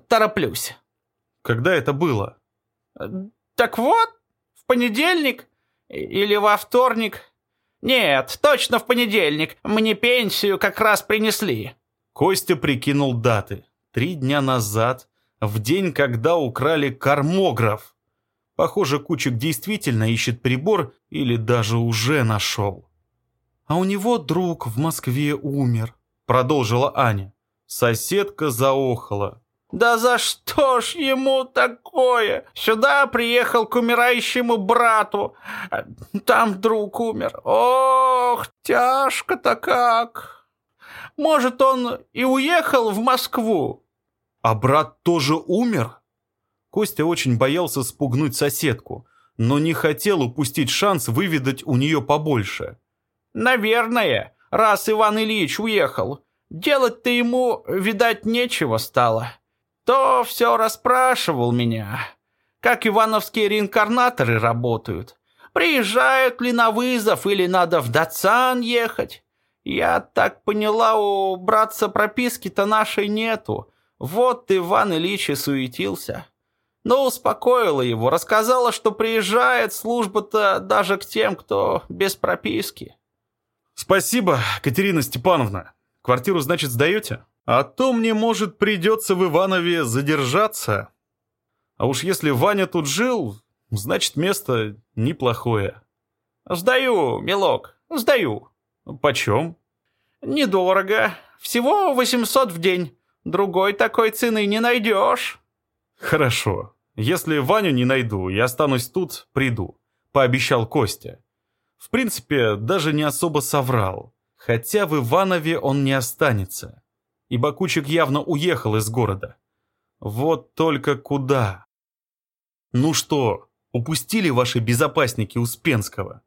тороплюсь». «Когда это было?» «Так вот, в понедельник или во вторник. Нет, точно в понедельник. Мне пенсию как раз принесли». Костя прикинул даты. Три дня назад, в день, когда украли кармограф. Похоже, Кучик действительно ищет прибор или даже уже нашел. «А у него друг в Москве умер», — продолжила Аня. Соседка заохала. «Да за что ж ему такое? Сюда приехал к умирающему брату. Там друг умер. Ох, тяжко-то как. Может, он и уехал в Москву?» «А брат тоже умер?» Костя очень боялся спугнуть соседку, но не хотел упустить шанс выведать у нее побольше. «Наверное, раз Иван Ильич уехал. Делать-то ему, видать, нечего стало. То все расспрашивал меня, как ивановские реинкарнаторы работают. Приезжают ли на вызов или надо в Дацан ехать? Я так поняла, у братца прописки-то нашей нету. Вот Иван Ильич и суетился. Но успокоила его, рассказала, что приезжает служба-то даже к тем, кто без прописки. «Спасибо, Катерина Степановна. Квартиру, значит, сдаете? А то мне, может, придется в Иванове задержаться. А уж если Ваня тут жил, значит, место неплохое». «Сдаю, милок, сдаю». «Почем?» «Недорого. Всего 800 в день. Другой такой цены не найдешь». «Хорошо. Если Ваню не найду и останусь тут, приду», — пообещал Костя. В принципе, даже не особо соврал. Хотя в Иванове он не останется. И Бакучик явно уехал из города. Вот только куда? «Ну что, упустили ваши безопасники Успенского?»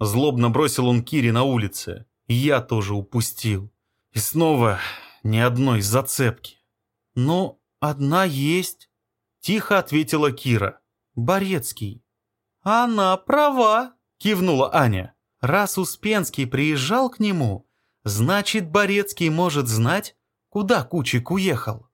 Злобно бросил он Кире на улице. Я тоже упустил. И снова ни одной зацепки. «Ну, одна есть», — тихо ответила Кира. «Борецкий». «Она права», — кивнула Аня. «Раз Успенский приезжал к нему, значит, Борецкий может знать, куда Кучик уехал».